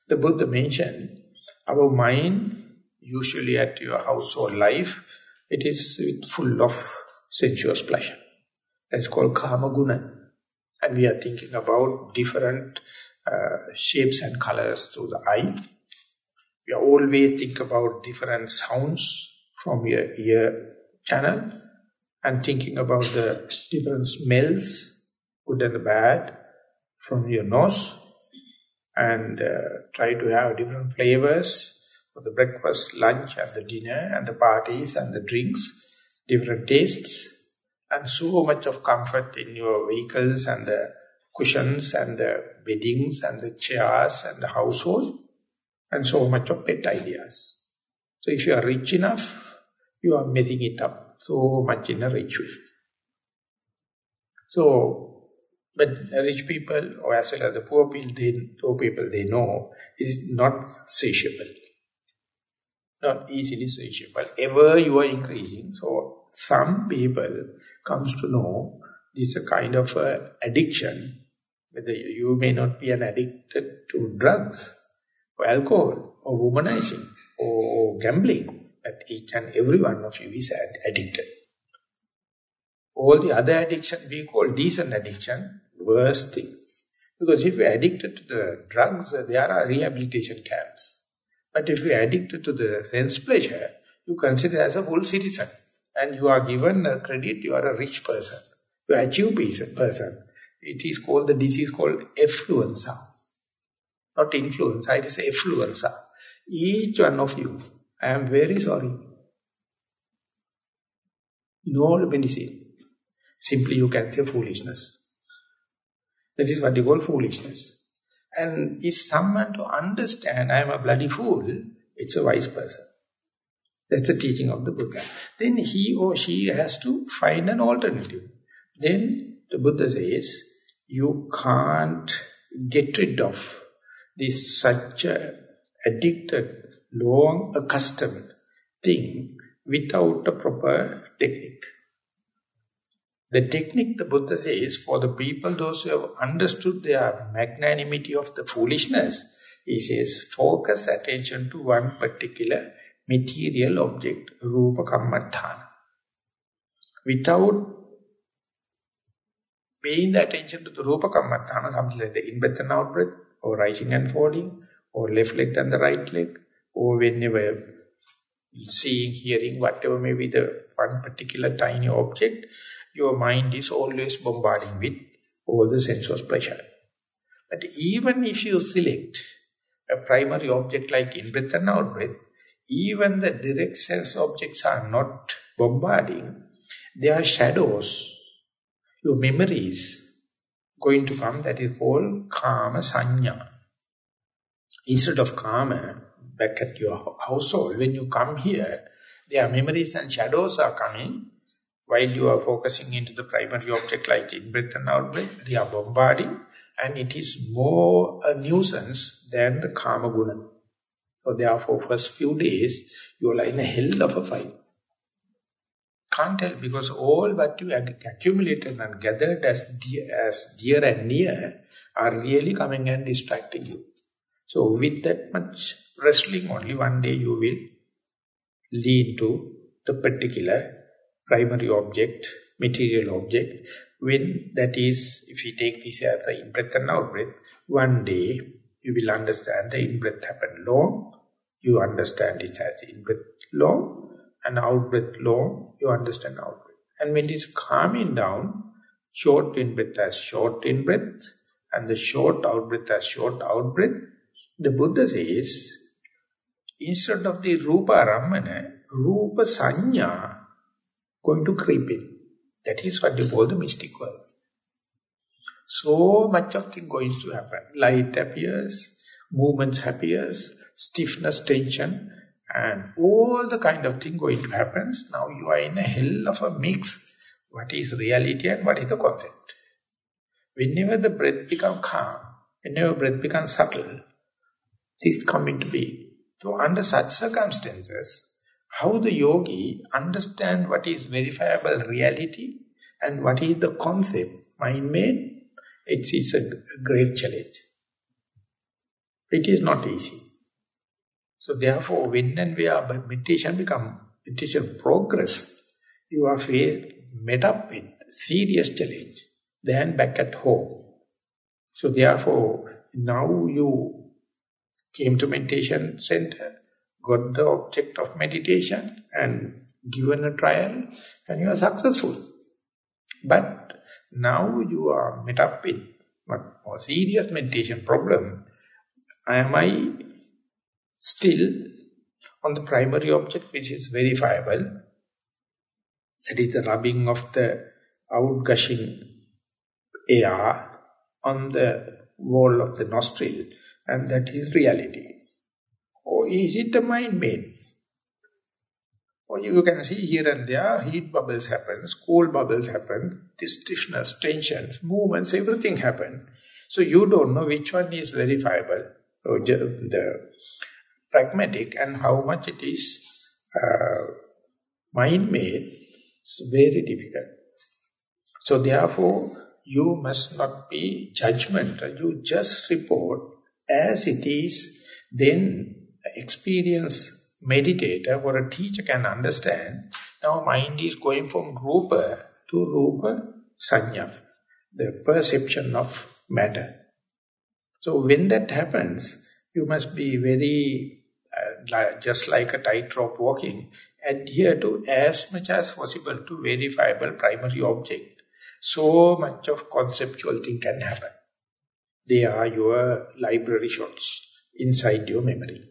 the Buddha mentioned, our mind, usually at your household life, it is full of sensuous pleasure. That's called kama guna. And we are thinking about different uh, shapes and colors through the eye. We always think about different sounds from your ear channel and thinking about the different smells, good and the bad, from your nose and uh, try to have different flavors for the breakfast, lunch and the dinner and the parties and the drinks, different tastes, and so much of comfort in your vehicles and the cushions and the beddings and the chairs and the household, and so much of pet ideas. So if you are rich enough, you are making it up so much in a rich way. So, but rich people, or as well as the poor people, they, poor people, they know, is not satiable not easily searchable. Ever you are increasing. So some people comes to know this kind of a addiction. Whether you may not be an addicted to drugs or alcohol or womanizing or gambling, but each and every one of you is addicted. All the other addiction we call decent addiction, worst thing. Because if you're addicted to the drugs, there are rehabilitation camps. But if you are addicted to the sense pleasure, you consider as a full citizen. And you are given a credit, you are a rich person. You are achieve person. It is called, the disease called affluenza. Not influenza, it is affluenza. Each one of you, I am very sorry. No medicine. Simply you can say foolishness. That is what you call foolishness. And if someone to understand I am a bloody fool, it's a wise person. That's the teaching of the Buddha. Then he or she has to find an alternative. Then the Buddha says, you can't get rid of this such a addicted, long accustomed thing without a proper technique. The technique the Buddha says for the people, those who have understood their magnanimity of the foolishness, he says focus attention to one particular material object, rupa kammatthana. Without paying the attention to the rupa kammatthana, something like the in-breath and out-breath, or rising and falling, or left leg and the right leg, or whenever seeing, hearing, whatever may be the one particular tiny object, your mind is always bombarding with all the sensuous pressure. But even if you select a primary object like in-breath and out-breath, even the direct sense objects are not bombarding, they are shadows, your memories going to come that is called kama sanya. Instead of karma, back at your household, when you come here, their memories and shadows are coming while you are focusing into the primary object like in-breath and out-breath, they are bombarding and it is more a nuisance than the kama guna. So therefore, first few days, you are in a hell of a fight. Can't tell because all what you accumulated and gathered as dear, as dear and near are really coming and distracting you. So with that much wrestling only, one day you will lead to the particular primary object, material object. When that is, if we take this as the in-breath and out-breath, one day you will understand the in-breath happened long, you understand it as in-breath long, and out-breath long, you understand out-breath. And when it is calming down, short in-breath as short in-breath, and the short out-breath as short out-breath, the Buddha says, instead of the Rupa Ramana, Rupa Sanya going to creep in. That is what you call the mystic world. So much of thing going to happen. Light appears, movements appears, stiffness, tension, and all the kind of thing going to happen. Now you are in a hell of a mix. What is reality and what is the concept? Whenever the breath becomes calm, whenever breath becomes subtle, this come into being. So under such circumstances, how the yogi understand what is verifiable reality and what is the concept, mind-made, it is a great challenge. It is not easy. So therefore, when and where meditation become, meditation progress, you are met up with serious challenge, then back at home. So therefore, now you came to meditation center, got the object of meditation and given a trial and you are successful. But now you are met up with a serious meditation problem. Am I still on the primary object which is verifiable? That is the rubbing of the outgushing air on the wall of the nostril and that is reality. Or is it a mind-made? Or oh, you can see here and there, heat bubbles happen, cold bubbles happen, this stiffness, tensions, movements, everything happen. So you don't know which one is verifiable, oh, or the pragmatic, and how much it is uh, mind-made. It's very difficult. So therefore, you must not be judgmental. You just report as it is, then experienced meditator or a teacher can understand, now mind is going from rupa to rupa sanya, the perception of matter. So when that happens, you must be very, uh, just like a tightrope walking, adhere to as much as possible to verifiable primary object. So much of conceptual thing can happen. They are your library shots inside your memory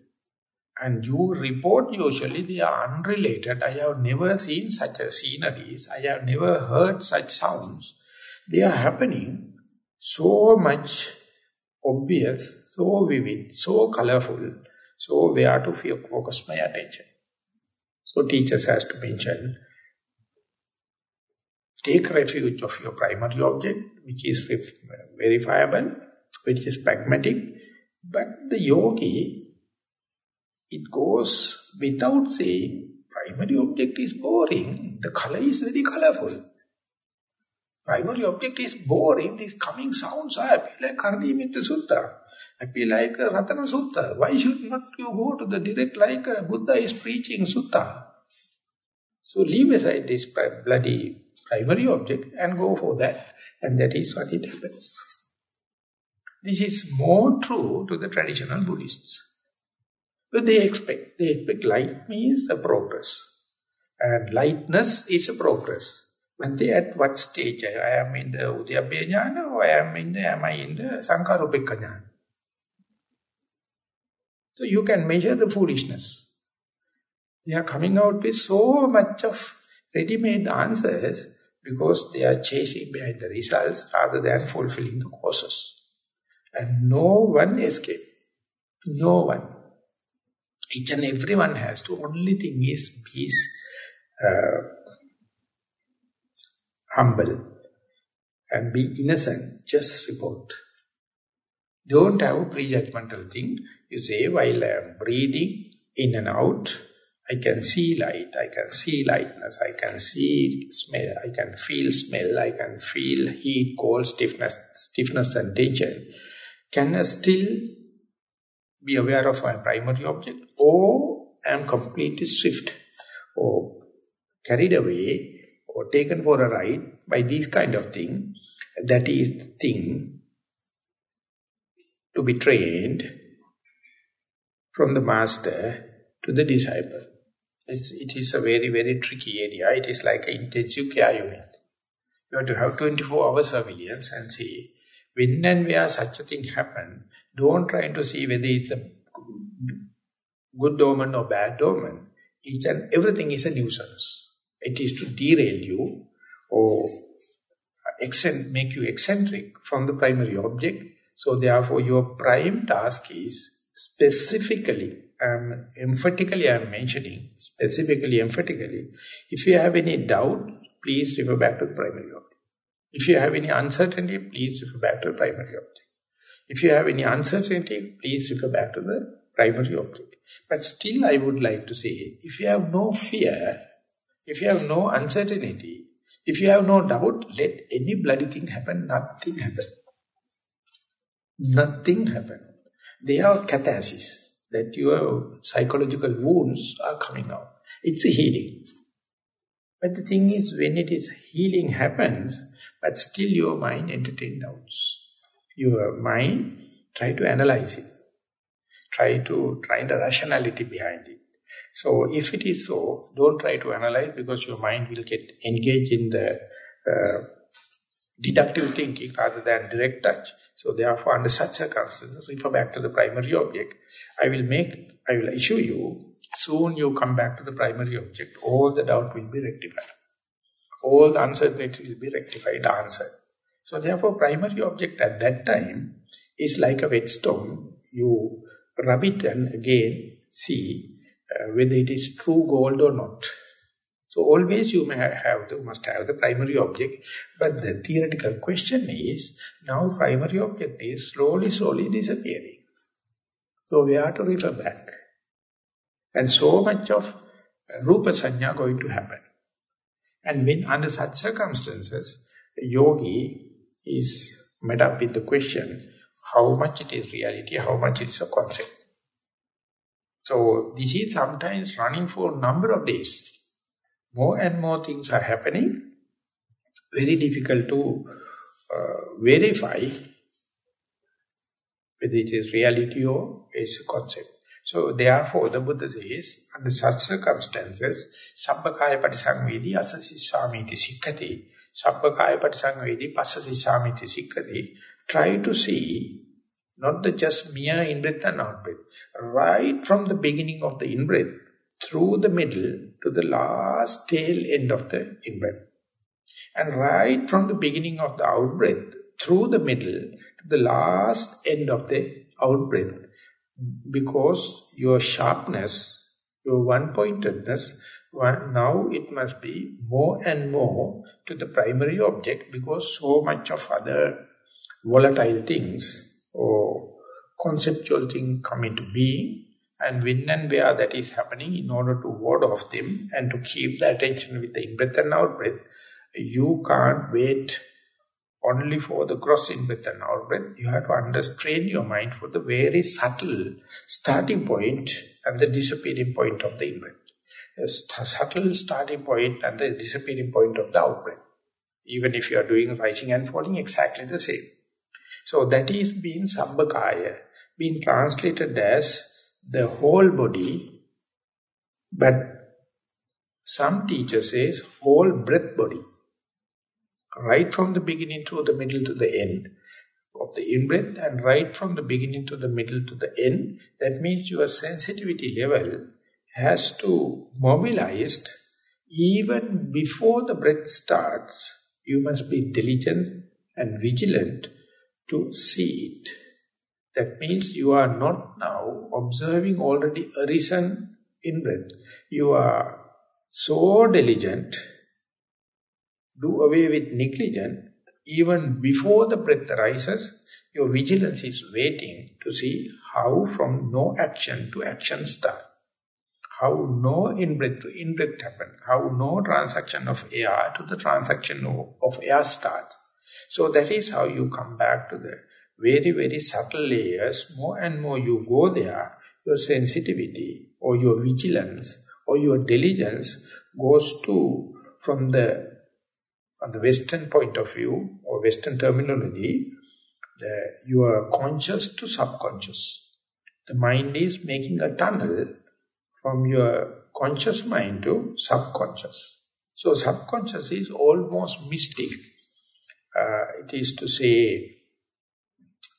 and you report usually they are unrelated. I have never seen such a sceneries. I have never heard such sounds. They are happening so much obvious, so vivid, so colorful. So where to focus my attention? So teachers has to mention, take refuge of your primary object, which is verifiable, which is pragmatic, but the yogi it goes without saying, primary object is boring, the color is very colorful. Primary object is boring, these coming sounds are like Karaniya Metta Sutta, happy like Ratana Sutta. Why should not you go to the direct like Buddha is preaching Sutta? So leave aside this bloody primary object and go for that. And that is what it happens. This is more true to the traditional Buddhists. But they expect, they expect light means a progress. And lightness is a progress. When they at what stage? I am in the Udayabbaya or I am in the, am I in the Sankharupekkha Jnana? So you can measure the foolishness. They are coming out with so much of ready-made answers because they are chasing behind the results rather than fulfilling the causes. And no one escape. No one. Each and everyone has to. Only thing is be uh, humble and be innocent. Just report. Don't have prejudgmental thing. You say, while I am breathing in and out, I can see light, I can see lightness, I can see smell, I can feel smell, I can feel heat, cold, stiffness, stiffness and tension. Can I still be aware of my primary object or am completely swift or carried away or taken for a ride by these kind of thing, that is the thing to be trained from the master to the disciple. It's, it is a very, very tricky area. It is like an intensive care unit. You have to have 24-hour surveillance and see when and where such a thing happen, don't try to see whether it's a good omen or bad omen. Each and everything is a nuisance. It is to derail you or make you eccentric from the primary object. So therefore your prime task is specifically um, emphatically I am mentioning, specifically emphatically, if you have any doubt, please refer back to the primary object. If you have any uncertainty, please refer back to the primary object. If you have any uncertainty, please refer back to the primary object. But still I would like to say, if you have no fear, if you have no uncertainty, if you have no doubt, let any bloody thing happen, nothing happen. Nothing happen. They are catharsis that your psychological wounds are coming out. It's a healing. But the thing is, when it is healing happens, but still your mind entertain doubts. Your mind try to analyze it. Try to find the rationality behind it. So if it is so, don't try to analyze because your mind will get engaged in the uh, deductive thinking rather than direct touch. So therefore, under such circumstances, refer back to the primary object. I will make, I will issue you, soon you come back to the primary object, all the doubt will be rectified. All the uncertainty will be rectified, answered. So therefore, primary object at that time is like a whetstone. You rub it and again see uh, whether it is true gold or not. So always you may have the, must have the primary object, but the theoretical question is, now primary object is slowly, slowly disappearing. So we are to refer back. And so much of Rupa Sanya going to happen. And when under such circumstances, yogi is met up with the question, how much it is reality, how much it is a concept. So this is sometimes running for a number of days more and more things are happening, very difficult to uh, verify whether it is reality or is a concept. So therefore the Buddha says, under such circumstances, sabbakaya patisamvedi assasissamiti sikkhati, sabbakaya patisamvedi passasissamiti sikkhati, try to see not the just mere in-breath and out-breath, right from the beginning of the in-breath through the middle to the last tail end of the in-breath. And right from the beginning of the out-breath, through the middle to the last end of the out-breath, because your sharpness, your one-pointedness, one, now it must be more and more to the primary object because so much of other volatile things or conceptual things come into being and when and where that is happening in order to ward off them and to keep the attention with the in-breath and out-breath, you can't wait only for the gross in-breath and out-breath. You have to understand your mind for the very subtle starting point and the disappearing point of the in-breath. A subtle starting point and the disappearing point of the out-breath. Even if you are doing rising and falling, exactly the same. So that is being sabbakaya, being translated as the whole body, but some teacher says whole breath body. Right from the beginning to the middle to the end of the in-breath and right from the beginning to the middle to the end, that means your sensitivity level has to mobilized even before the breath starts. You must be diligent and vigilant to see it That means you are not now observing already arisen in-breath. You are so diligent, do away with negligence, even before the breath arises, your vigilance is waiting to see how from no action to action start. How no in-breath to in-breath happen. How no transaction of air to the transaction of air start. So that is how you come back to the very, very subtle layers. More and more you go there, your sensitivity or your vigilance or your diligence goes to, from the, from the Western point of view or Western terminology, the, you are conscious to subconscious. The mind is making a tunnel from your conscious mind to subconscious. So subconscious is almost mystic. Uh, it is to say,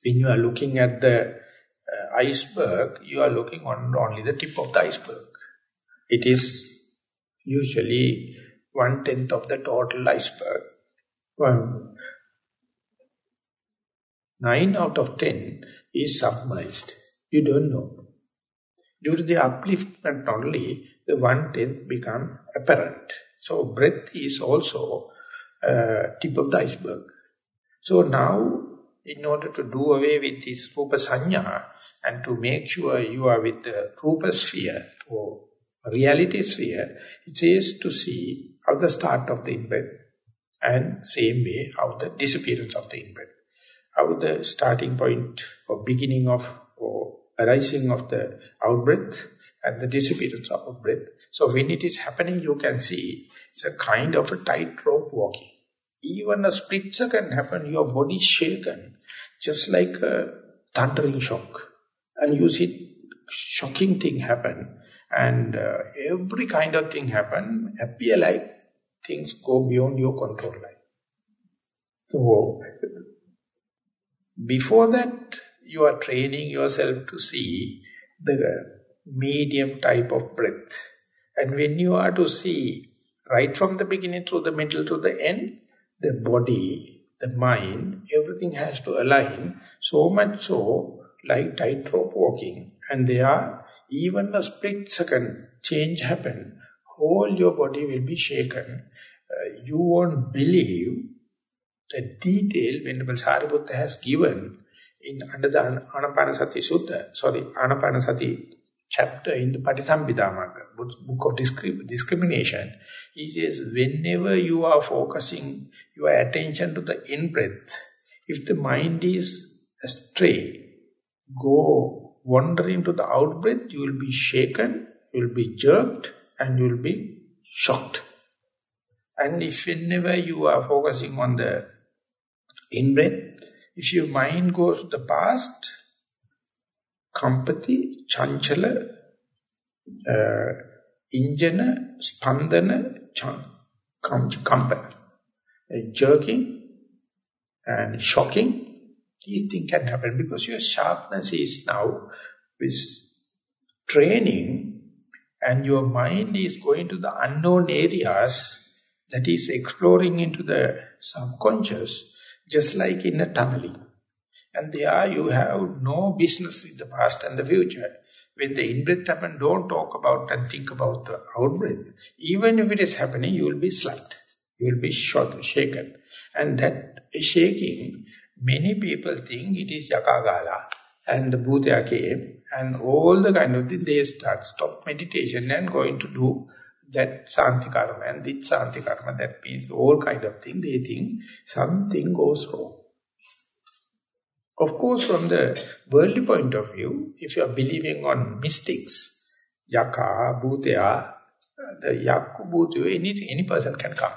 when you are looking at the uh, iceberg, you are looking on only the tip of the iceberg. It is usually one-tenth of the total iceberg. Nine out of ten is submerged. You don't know. Due to the upliftment only, the one-tenth become apparent. So breath is also uh, tip of the iceberg. So now, in order to do away with this Rupa Sanya and to make sure you are with the Rupa sphere or reality sphere, it says to see how the start of the in-breath and same way how the disappearance of the in-breath. How the starting point or beginning of or arising of the out-breath and the disappearance of out-breath. So when it is happening, you can see it's a kind of a tightrope walking. Even a split second happen, your body shaken, just like a thundering shock. And you see shocking thing happen, and uh, every kind of thing happen, appear like things go beyond your control line. So, before that, you are training yourself to see the medium type of breath. And when you are to see right from the beginning to the middle to the end, the body, the mind, everything has to align so much so like tightrope walking. And there are even a split second change happen, whole your body will be shaken. Uh, you won't believe the detail Venerable Sariputta has given in under the Anapanasati Sutta, sorry, Anapanasati chapter in the Patisambhidamagga, book of discrimination, he says, whenever you are focusing your attention to the in-breath, if the mind is astray, go wander into the out-breath, you will be shaken, you will be jerked, and you will be shocked. And if whenever you are focusing on the in-breath, if your mind goes to the past, uh, injana, spandana, kampana, uh, jerking and shocking, these things can happen because your sharpness is now with training and your mind is going to the unknown areas that is exploring into the subconscious just like in a tunneling. And there you have no business with the past and the future. When the in-breath happens, don't talk about and think about the out-breath. Even if it is happening, you will be slight. You will be shocked, shaken. And that shaking, many people think it is Yakagala and the Buddha came and all the kind of thing, they start, stop meditation and going to do that Santi karma and this Santi karma, that means all kind of thing, they think something goes wrong. Of course, from the worldly point of view, if you are believing on mystics, Yaka, Bhutya, the Yaku, Bhutya, any, any person can come.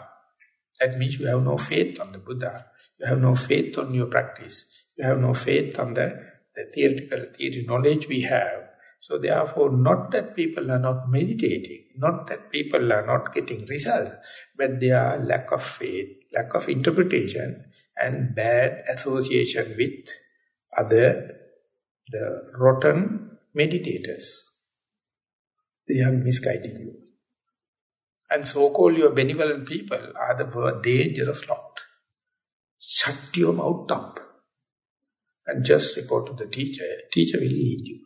That means you have no faith on the Buddha, you have no faith on your practice, you have no faith on the, the theoretical theory knowledge we have. So therefore, not that people are not meditating, not that people are not getting results, but they are lack of faith, lack of interpretation, and bad association with other, the rotten meditators. They are misguiding you. And so-called your benevolent people are the dangerous lot. Shut your mouth up. and just report to the teacher, teacher will lead you.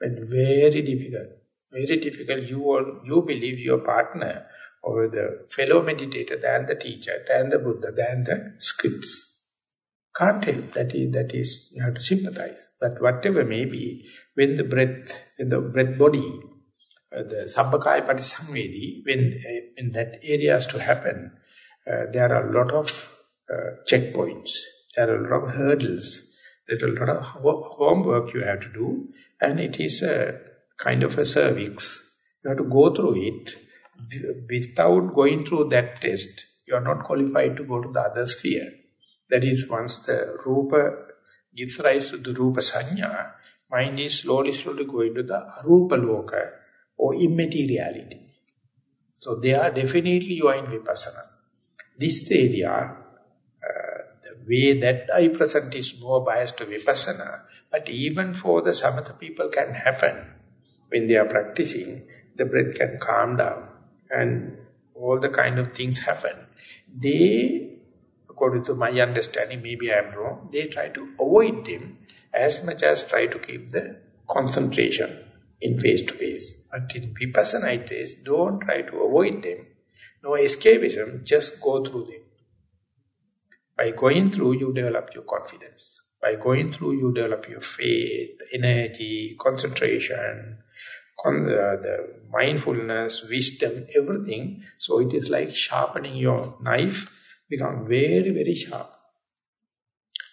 But very difficult, very difficult. You, all, you believe your partner or the fellow meditator than the teacher, than the Buddha, than the scripts. Can't help, that is, that is, you have to sympathize. But whatever may be, when the breath, in the breath body, uh, the Sabbakaya Patisamvedi, when, uh, when that area has to happen, uh, there are a lot of uh, checkpoints, there are a lot of hurdles, there's a lot of homework you have to do, and it is a kind of a cervix. You have to go through it. Without going through that test, you are not qualified to go to the other sphere. That is, once the Rupa gives rise to the Rupa Sanya, mind is slowly, slowly going to the Arupa Loka, or immateriality. So there definitely you are in Vipassana. This area, uh, the way that I present is more biased to Vipassana, but even for the Samatha people can happen when they are practicing, the breath can calm down and all the kind of things happen. They, according to my understanding, maybe I am wrong, they try to avoid them as much as try to keep the concentration in face-to-face. -face. But in Vipassana it is, don't try to avoid them. No escapism, just go through them. By going through, you develop your confidence. By going through, you develop your faith, energy, concentration, con uh, the mindfulness, wisdom, everything. So it is like sharpening your knife, become very, very sharp.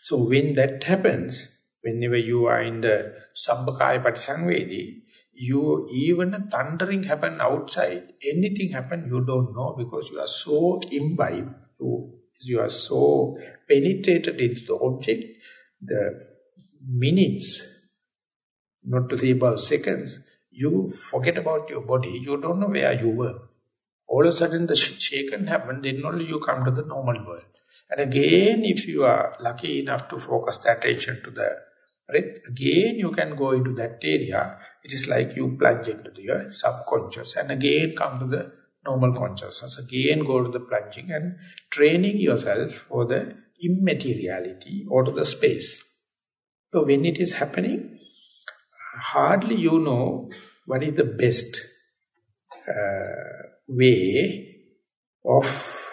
So when that happens, whenever you are in the Sabbakaya Patisamvedi, you even a thundering happen outside, anything happen, you don't know because you are so imbibed, you, you are so penetrated into the object, the minutes, not to say about seconds, you forget about your body, you don't know where you were. All of a sudden the shaken happen, then only you come to the normal world. And again, if you are lucky enough to focus the attention to the breath, again you can go into that area it is like you plunge into your subconscious and again come to the normal consciousness. Again go to the plunging and training yourself for the immateriality or to the space. So when it is happening, hardly you know what is the best uh, way of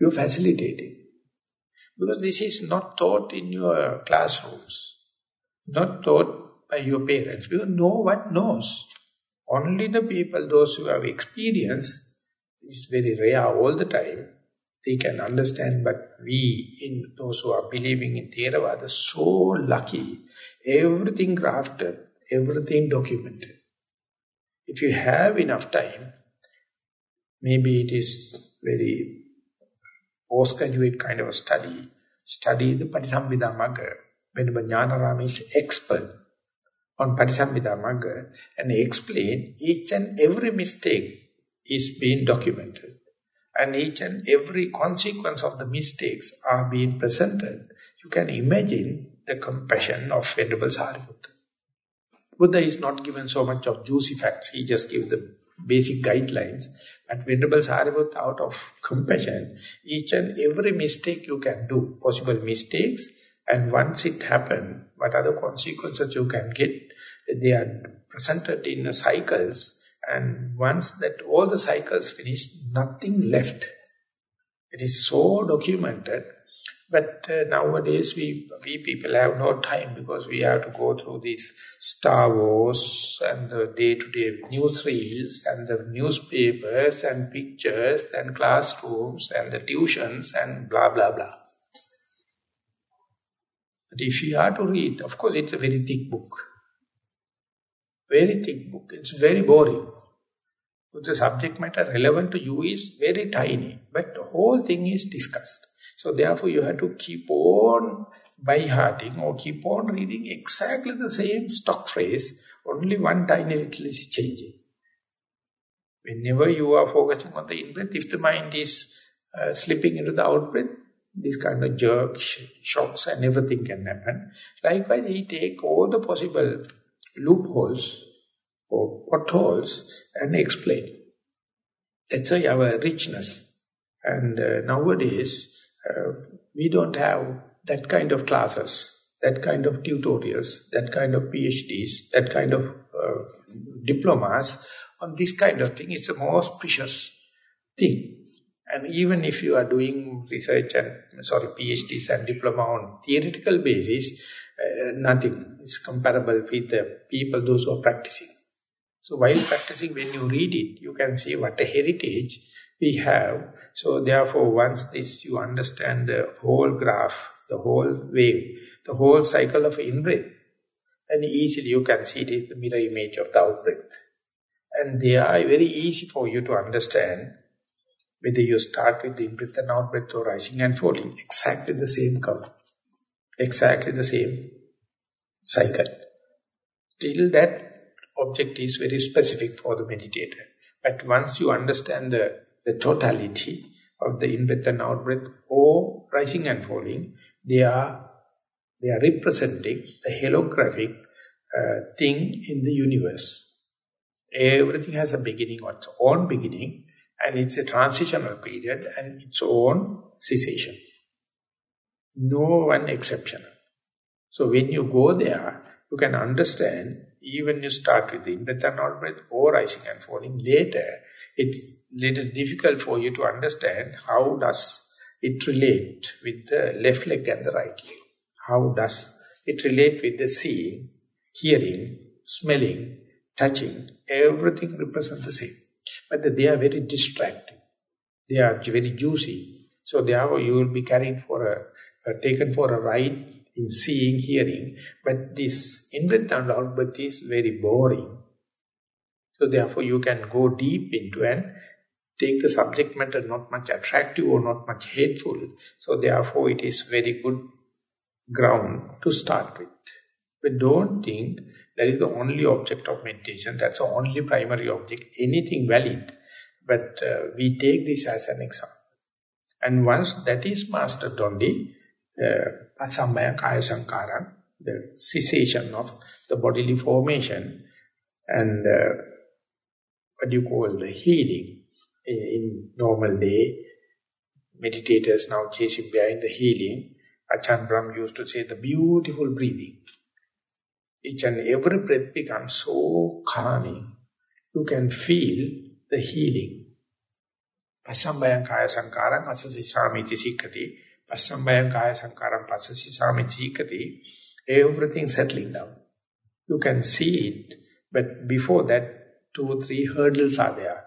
you facilitating. Because this is not taught in your classrooms, not taught by your parents because no one knows. Only the people, those who have experience, is very rare all the time, they can understand, but we, in those who are believing in Theravada, so lucky, everything crafted, everything documented. If you have enough time, maybe it is very postgraduate kind of a study, study the Patisambhida Magga. Whenever Jnanarama is expert, on Patisambhida Magga and explain each and every mistake is being documented. And each and every consequence of the mistakes are being presented. You can imagine the compassion of Venerable Sariputta. Buddha is not given so much of juicy facts, he just gives the basic guidelines. But Venerable Sariputta, out of compassion, each and every mistake you can do, possible mistakes, and once it happens, what are the consequences you can get? They are presented in cycles. And once that all the cycles finish, nothing left. It is so documented. But uh, nowadays we, we people have no time because we have to go through these Star Wars and the day-to-day -day news reels and the newspapers and pictures and classrooms and the tuitions and blah, blah, blah. But if you are to read, of course it's a very thick book. Very thick book. It's very boring. The subject matter relevant to you is very tiny. But the whole thing is discussed. So therefore you have to keep on by-hearting or keep on reading exactly the same stock phrase. Only one tiny little is changing. Whenever you are focusing on the in-breath, if the mind is uh, slipping into the out-breath, this kind of jerks, shocks and everything can happen. Likewise, he take all the possible loopholes or potholes and explain. That's why our richness. And uh, nowadays, we don't have that kind of classes. that kind of tutorials, that kind of PhDs, that kind of uh, diplomas on this kind of thing It's a more precious thing. And even if you are doing research and, sorry, PhDs and diploma on theoretical basis, uh, nothing is comparable with the people, those who are practicing. So while practicing, when you read it, you can see what a heritage we have. So therefore, once this you understand the whole graph, the whole wave, the whole cycle of in-breath, and easily you can see it is the mirror image of the out-breath. And they are very easy for you to understand whether you start with the in-breath and out-breath or rising and falling, exactly the same curve, exactly the same cycle. Till that object is very specific for the meditator. But once you understand the, the totality of the in-breath and out-breath or rising and falling, they are, they are representing the holographic uh, thing in the universe. Everything has a beginning or its own beginning and it's a transitional period and its own cessation. No one exceptional. So when you go there, you can understand even you start with the in-breath and out-breath or rising and falling, later it's little difficult for you to understand how does it relate with the left leg and the right leg. How does it relate with the seeing, hearing, smelling, touching, everything represents the same. But they are very distracting. They are very juicy. So therefore you will be carried for a, uh, taken for a ride in seeing, hearing. But this in-breath and out-breath is very boring. So therefore you can go deep into and take the subject matter not much attractive or not much hateful. So therefore it is very good ground to start with. But don't think that is the only object of meditation, that's the only primary object, anything valid. But uh, we take this as an example. And once that is mastered only, uh, asambhaya kaya sankara, the cessation of the bodily formation and uh, what do you call the healing in, normal day. Meditators now chasing behind the healing. Ajahn Brahm used to say the beautiful breathing. Each and every breath becomes so calming. You can feel the healing. Pasambayang kaya sankaram asasi samiti sikkhati. Pasambayang kaya sankaram pasasi samiti sikkhati. Everything settling down. You can see it, but before that, two or three hurdles are there.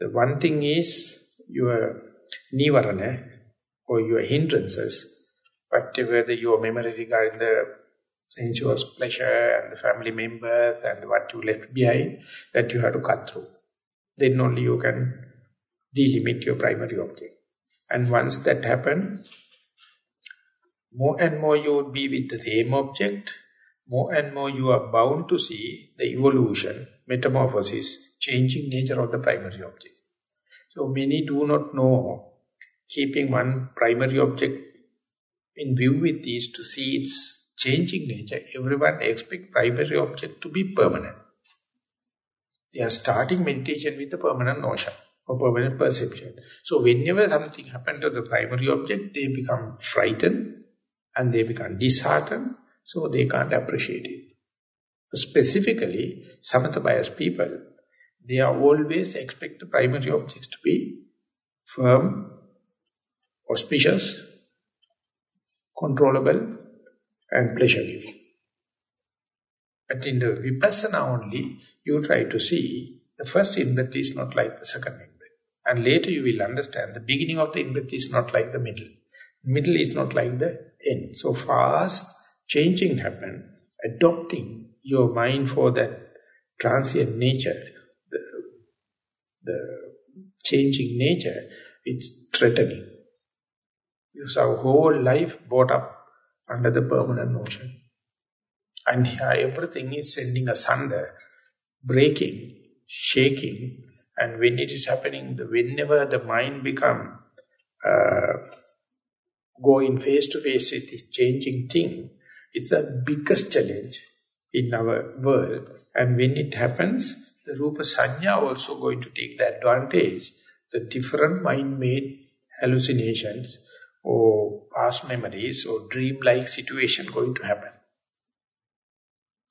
The one thing is your nivarana or your hindrances, whatever your memory regarding the sensuous pleasure and the family members and what you left behind that you have to cut through. Then only you can delimit your primary object. And once that happens, more and more you would be with the same object, more and more you are bound to see the evolution, metamorphosis, changing nature of the primary object. So many do not know keeping one primary object in view with these to see its changing nature, everyone expect primary object to be permanent. They are starting meditation with the permanent notion or permanent perception. So whenever something happens to the primary object, they become frightened and they become disheartened, so they can't appreciate it. Specifically, Samatha bias people, they are always expect the primary objects to be firm, auspicious, controllable, and pleasure giving. But in the vipassana only, you try to see the first in-breath is not like the second in-breath. And later you will understand the beginning of the in-breath is not like the middle. Middle is not like the end. So fast changing happen, adopting your mind for that transient nature, the, the changing nature, it's threatening. Because our whole life brought up under the permanent notion. And here everything is sending asunder, breaking, shaking, and when it is happening, whenever the mind become uh, going face to face with this changing thing, it's the biggest challenge in our world. And when it happens, the Rupa Sanya also going to take the advantage. The different mind-made hallucinations, or past memories or dream-like situation going to happen.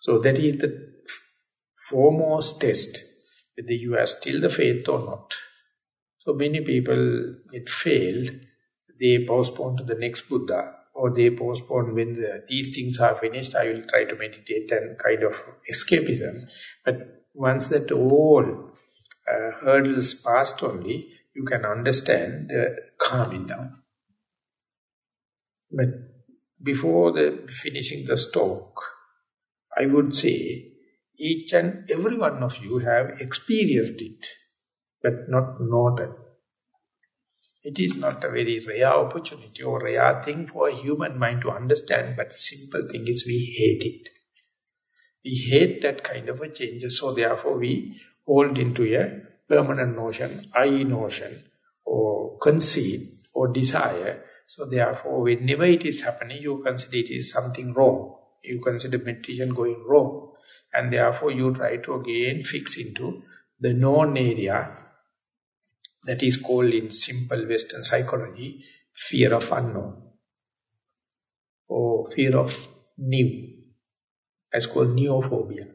So that is the foremost test, whether you are still the faith or not. So many people it failed, they postpone to the next Buddha, or they postpone when the, these things are finished, I will try to meditate and kind of escapism. But once that all uh, hurdles passed only, you can understand the calming down. But before the finishing the stalk, I would say each and every one of you have experienced it, but not noted. It is not a very rare opportunity or rare thing for a human mind to understand, but simple thing is we hate it. We hate that kind of a change, so therefore we hold into a permanent notion, I notion, or conceit, or desire. So therefore, whenever it is happening, you consider it is something wrong. You consider meditation going wrong. And therefore, you try to again fix into the known area that is called in simple Western psychology, fear of unknown. Or fear of new. That's called neophobia.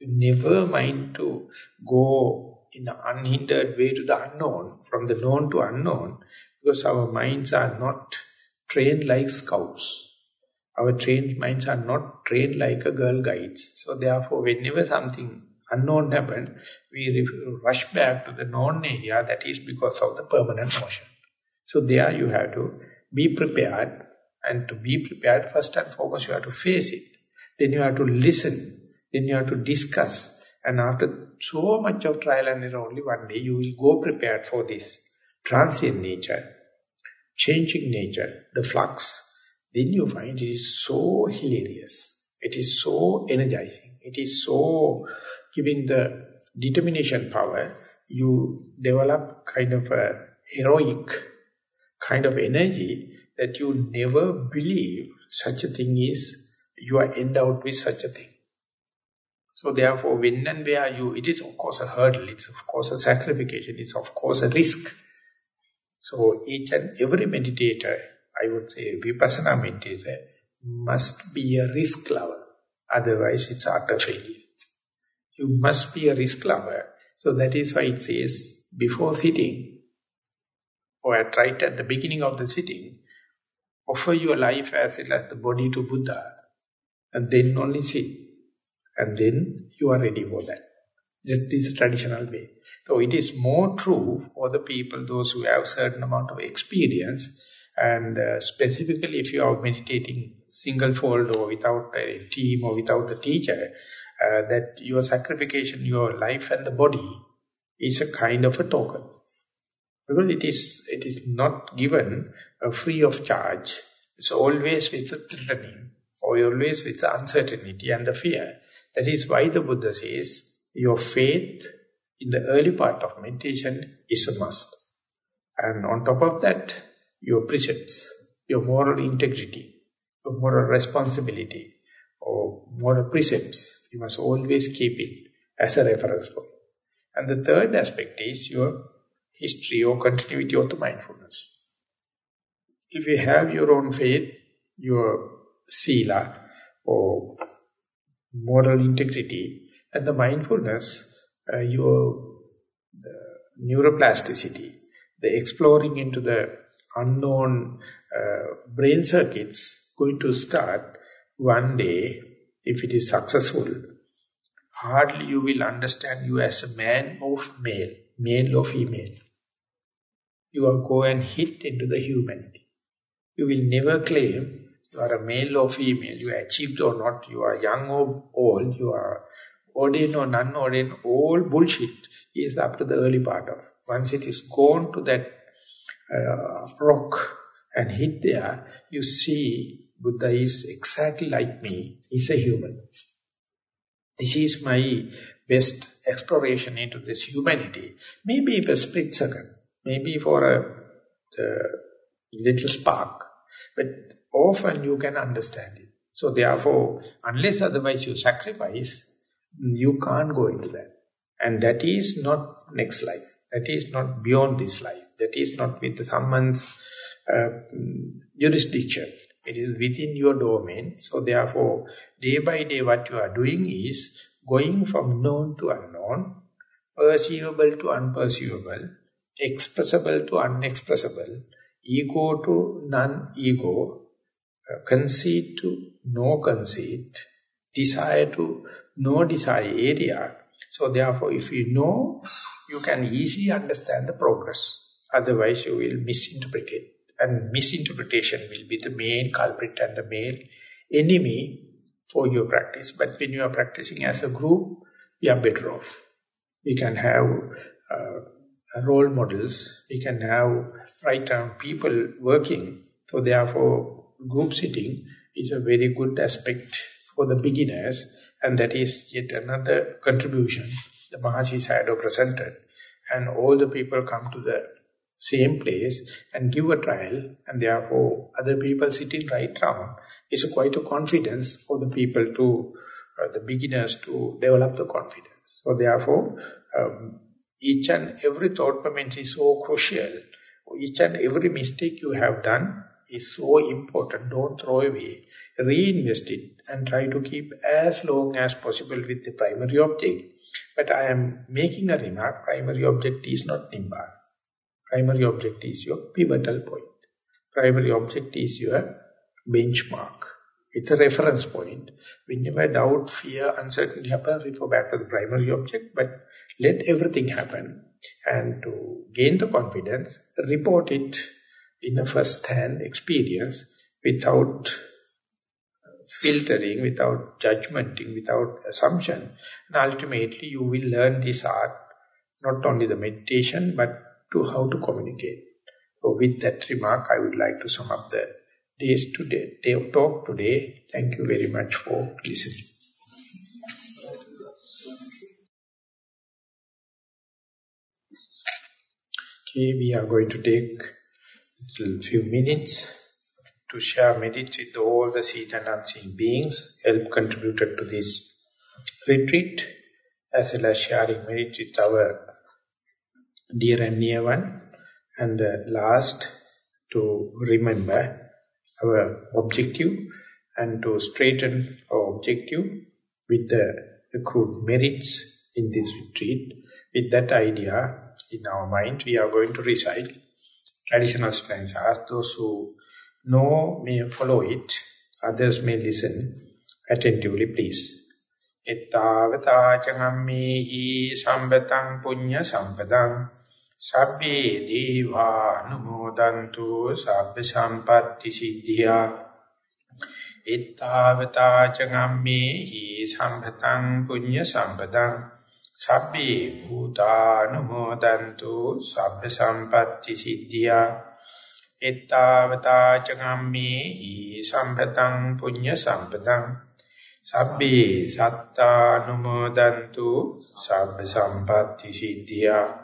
You never mind to go in an unhindered way to the unknown, from the known to unknown, because our minds are not trained like scouts. Our trained minds are not trained like a girl guides. So therefore, whenever something unknown happens, we rush back to the known area, that is because of the permanent motion. So there you have to be prepared, and to be prepared, first and foremost, you have to face it. Then you have to listen, then you have to discuss, and after so much of trial and error, only one day you will go prepared for this transient nature, changing nature, the flux, then you find it is so hilarious. It is so energizing. It is so giving the determination power. You develop kind of a heroic kind of energy that you never believe such a thing is, you are endowed with such a thing. So therefore, when and where you, it is of course a hurdle, it's of course a sacrification, it's of course a risk. So each and every meditator, I would say Vipassana meditator, must be a risk lover. Otherwise, it's utter failure. You must be a risk lover. So that is why it says, before sitting, or at right at the beginning of the sitting, offer your life as well as the body to Buddha, and then only sit. And then you are ready for that. This is a traditional way. So it is more true for the people, those who have certain amount of experience, and uh, specifically if you are meditating single fold or without a team or without a teacher, uh, that your sacrification, your life and the body is a kind of a token. Because it is, it is not given uh, free of charge. It's always with the threatening, or always with the uncertainty and the fear. That is why the Buddha says, your faith in the early part of meditation is a must. And on top of that, your precepts, your moral integrity, your moral responsibility, or moral precepts, you must always keep it as a reference point. And the third aspect is your history or continuity of the mindfulness. If you have your own faith, your sila or moral integrity, and the mindfulness, uh, your neuroplasticity, the exploring into the unknown uh, brain circuits going to start one day, if it is successful, hardly you will understand you as a man or male, male or female. You will go and hit into the humanity. You will never claim you are a male or female, you achieved or not, you are young or old, you are ordained or non-ordained, all bullshit is up to the early part of. Once it is gone to that uh, rock and hit there, you see Buddha is exactly like me. He's a human. This is my best exploration into this humanity. Maybe for a split second, maybe for a, a little spark, but often you can understand it. So therefore, unless otherwise you sacrifice, you can't go into that. And that is not next life. That is not beyond this life. That is not with someone's uh, jurisdiction. It is within your domain. So therefore, day by day what you are doing is going from known to unknown, perceivable to unperceivable, expressible to unexpressible, ego to non-ego, uh, conceit to no conceit, desire to no desire area. So therefore, if you know, you can easily understand the progress. Otherwise, you will misinterpret it. And misinterpretation will be the main culprit and the main enemy for your practice. But when you are practicing as a group, we are better off. We can have uh, role models. We can have right time people working. So therefore, group sitting is a very good aspect for the beginners. And that is yet another contribution the Mahasi Sayadaw presented. And all the people come to the same place and give a trial and therefore other people sitting right round is quite a confidence for the people to, uh, the beginners to develop the confidence. So therefore, um, each and every thought moment is so crucial. Each and every mistake you have done is so important. Don't throw away. Reinvest it and try to keep as long as possible with the primary object. But I am making a remark, primary object is not Nibbana. Primary object is your pivotal point. Primary object is your benchmark. It's a reference point. Whenever doubt, fear, uncertainty happen, refer back to the primary object, but let everything happen. And to gain the confidence, report it in a first-hand experience without filtering, without judgmenting, without assumption. And ultimately you will learn this art, not only the meditation, but to how to communicate. So with that remark, I would like to sum up the days today, day talk today. Thank you very much for listening. Okay, we are going to take a few minutes to share merits with all the seen and unseen beings, help contributed to this retreat, as well as sharing merits with our dear and near one. And last, to remember our objective and to straighten our objective with the accrued merits in this retreat. With that idea in our mind, we are going to recite traditional stanzas. Those who know may follow it, others may listen attentively, please. Ettavatacangammihi sambetang punya sampadang සබ්බේ දීවා නුමෝදන්තු සබ්බ සම්පatti සිද්ධියා. ittavata cagammi hi sambhataṃ puñña sampadaṃ sabbhi bhūtānumodantu sabba sampatti siddhiyā ittavata cagammi hi sambhataṃ puñña sampadaṃ sabbhi sattanumodantu sabba sampatti siddhiyā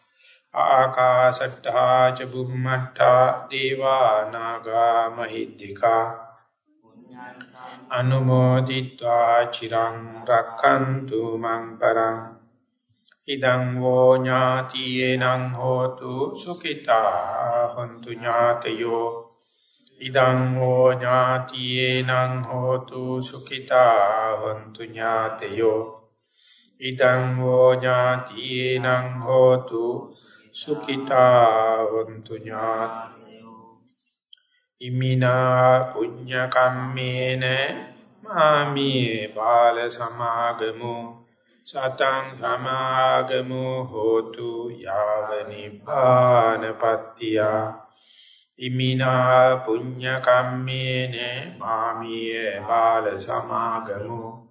ආකාශට්ටා ච බුම්මට්ටා දේවා නාග මහිද්దికා අනුමෝදිත්වා චිරං රක්ඛන්තු මං පරං ඉදං වෝ ඥාතියේනං හෝතු සුඛිතා හොන්තු ඥාතයෝ ඉදං වෝ ඥාතියේනං හෝතු සුඛිතා හොන්තු ඥාතයෝ ඉදං වෝ ඥාතියේනං හෝතු සුඛිතා වന്തു ඉමිනා පුඤ්ඤ කම්මේන මාමී බාල සමාගමු. සතං සමාගමු හෝතු යාව නිපානපත්තිය ඉමිනා පුඤ්ඤ කම්මේන මාමී බාල සමාගමු.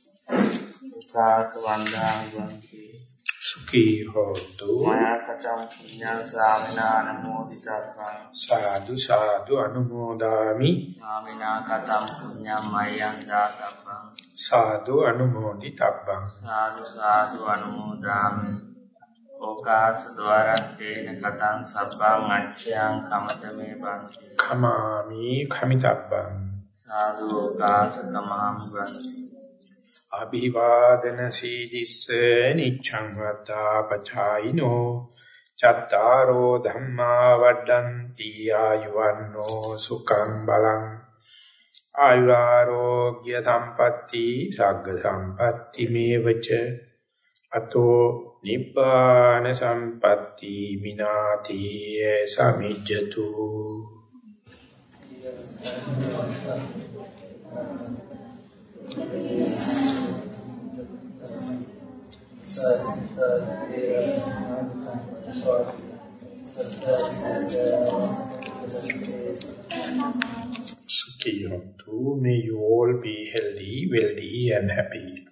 සාස වන්දාංගන්ති සුඛී හෝතු. මයකටම් පුඤ්ඤං සාමිනාන මෝදිතං සාදු සාදු අනුමෝදාමි. සාමිනා කතම් පුඤ්ඤං මයං දාතබ්බං. සාදු අනුමෝදි තබ්බං සාදු සාදු අනුමෝදාමි. ඕකාස ద్వාරත්තේන කතං සබ්බං අච්ඡයං කමතමේ බන්ති කමාමි කමිතබ්බං. සාදු ඕකාස කමාම් බන්ති අභිවාදන සීලිස්ස නිච්ඡං වත්තා පචායිනෝ චත්තාරෝ ධම්මා වඩ්ඩಂತಿ ආයුවන්නෝ සුඛං බලං ආයුරාෝග්‍ය සම්පatti සග්ග සම්පatti මේවච අතෝ නිබ්බාන සම්පatti මිනාති සමිජ්ජතු Sukhi May you all be healthy, wealthy and happy.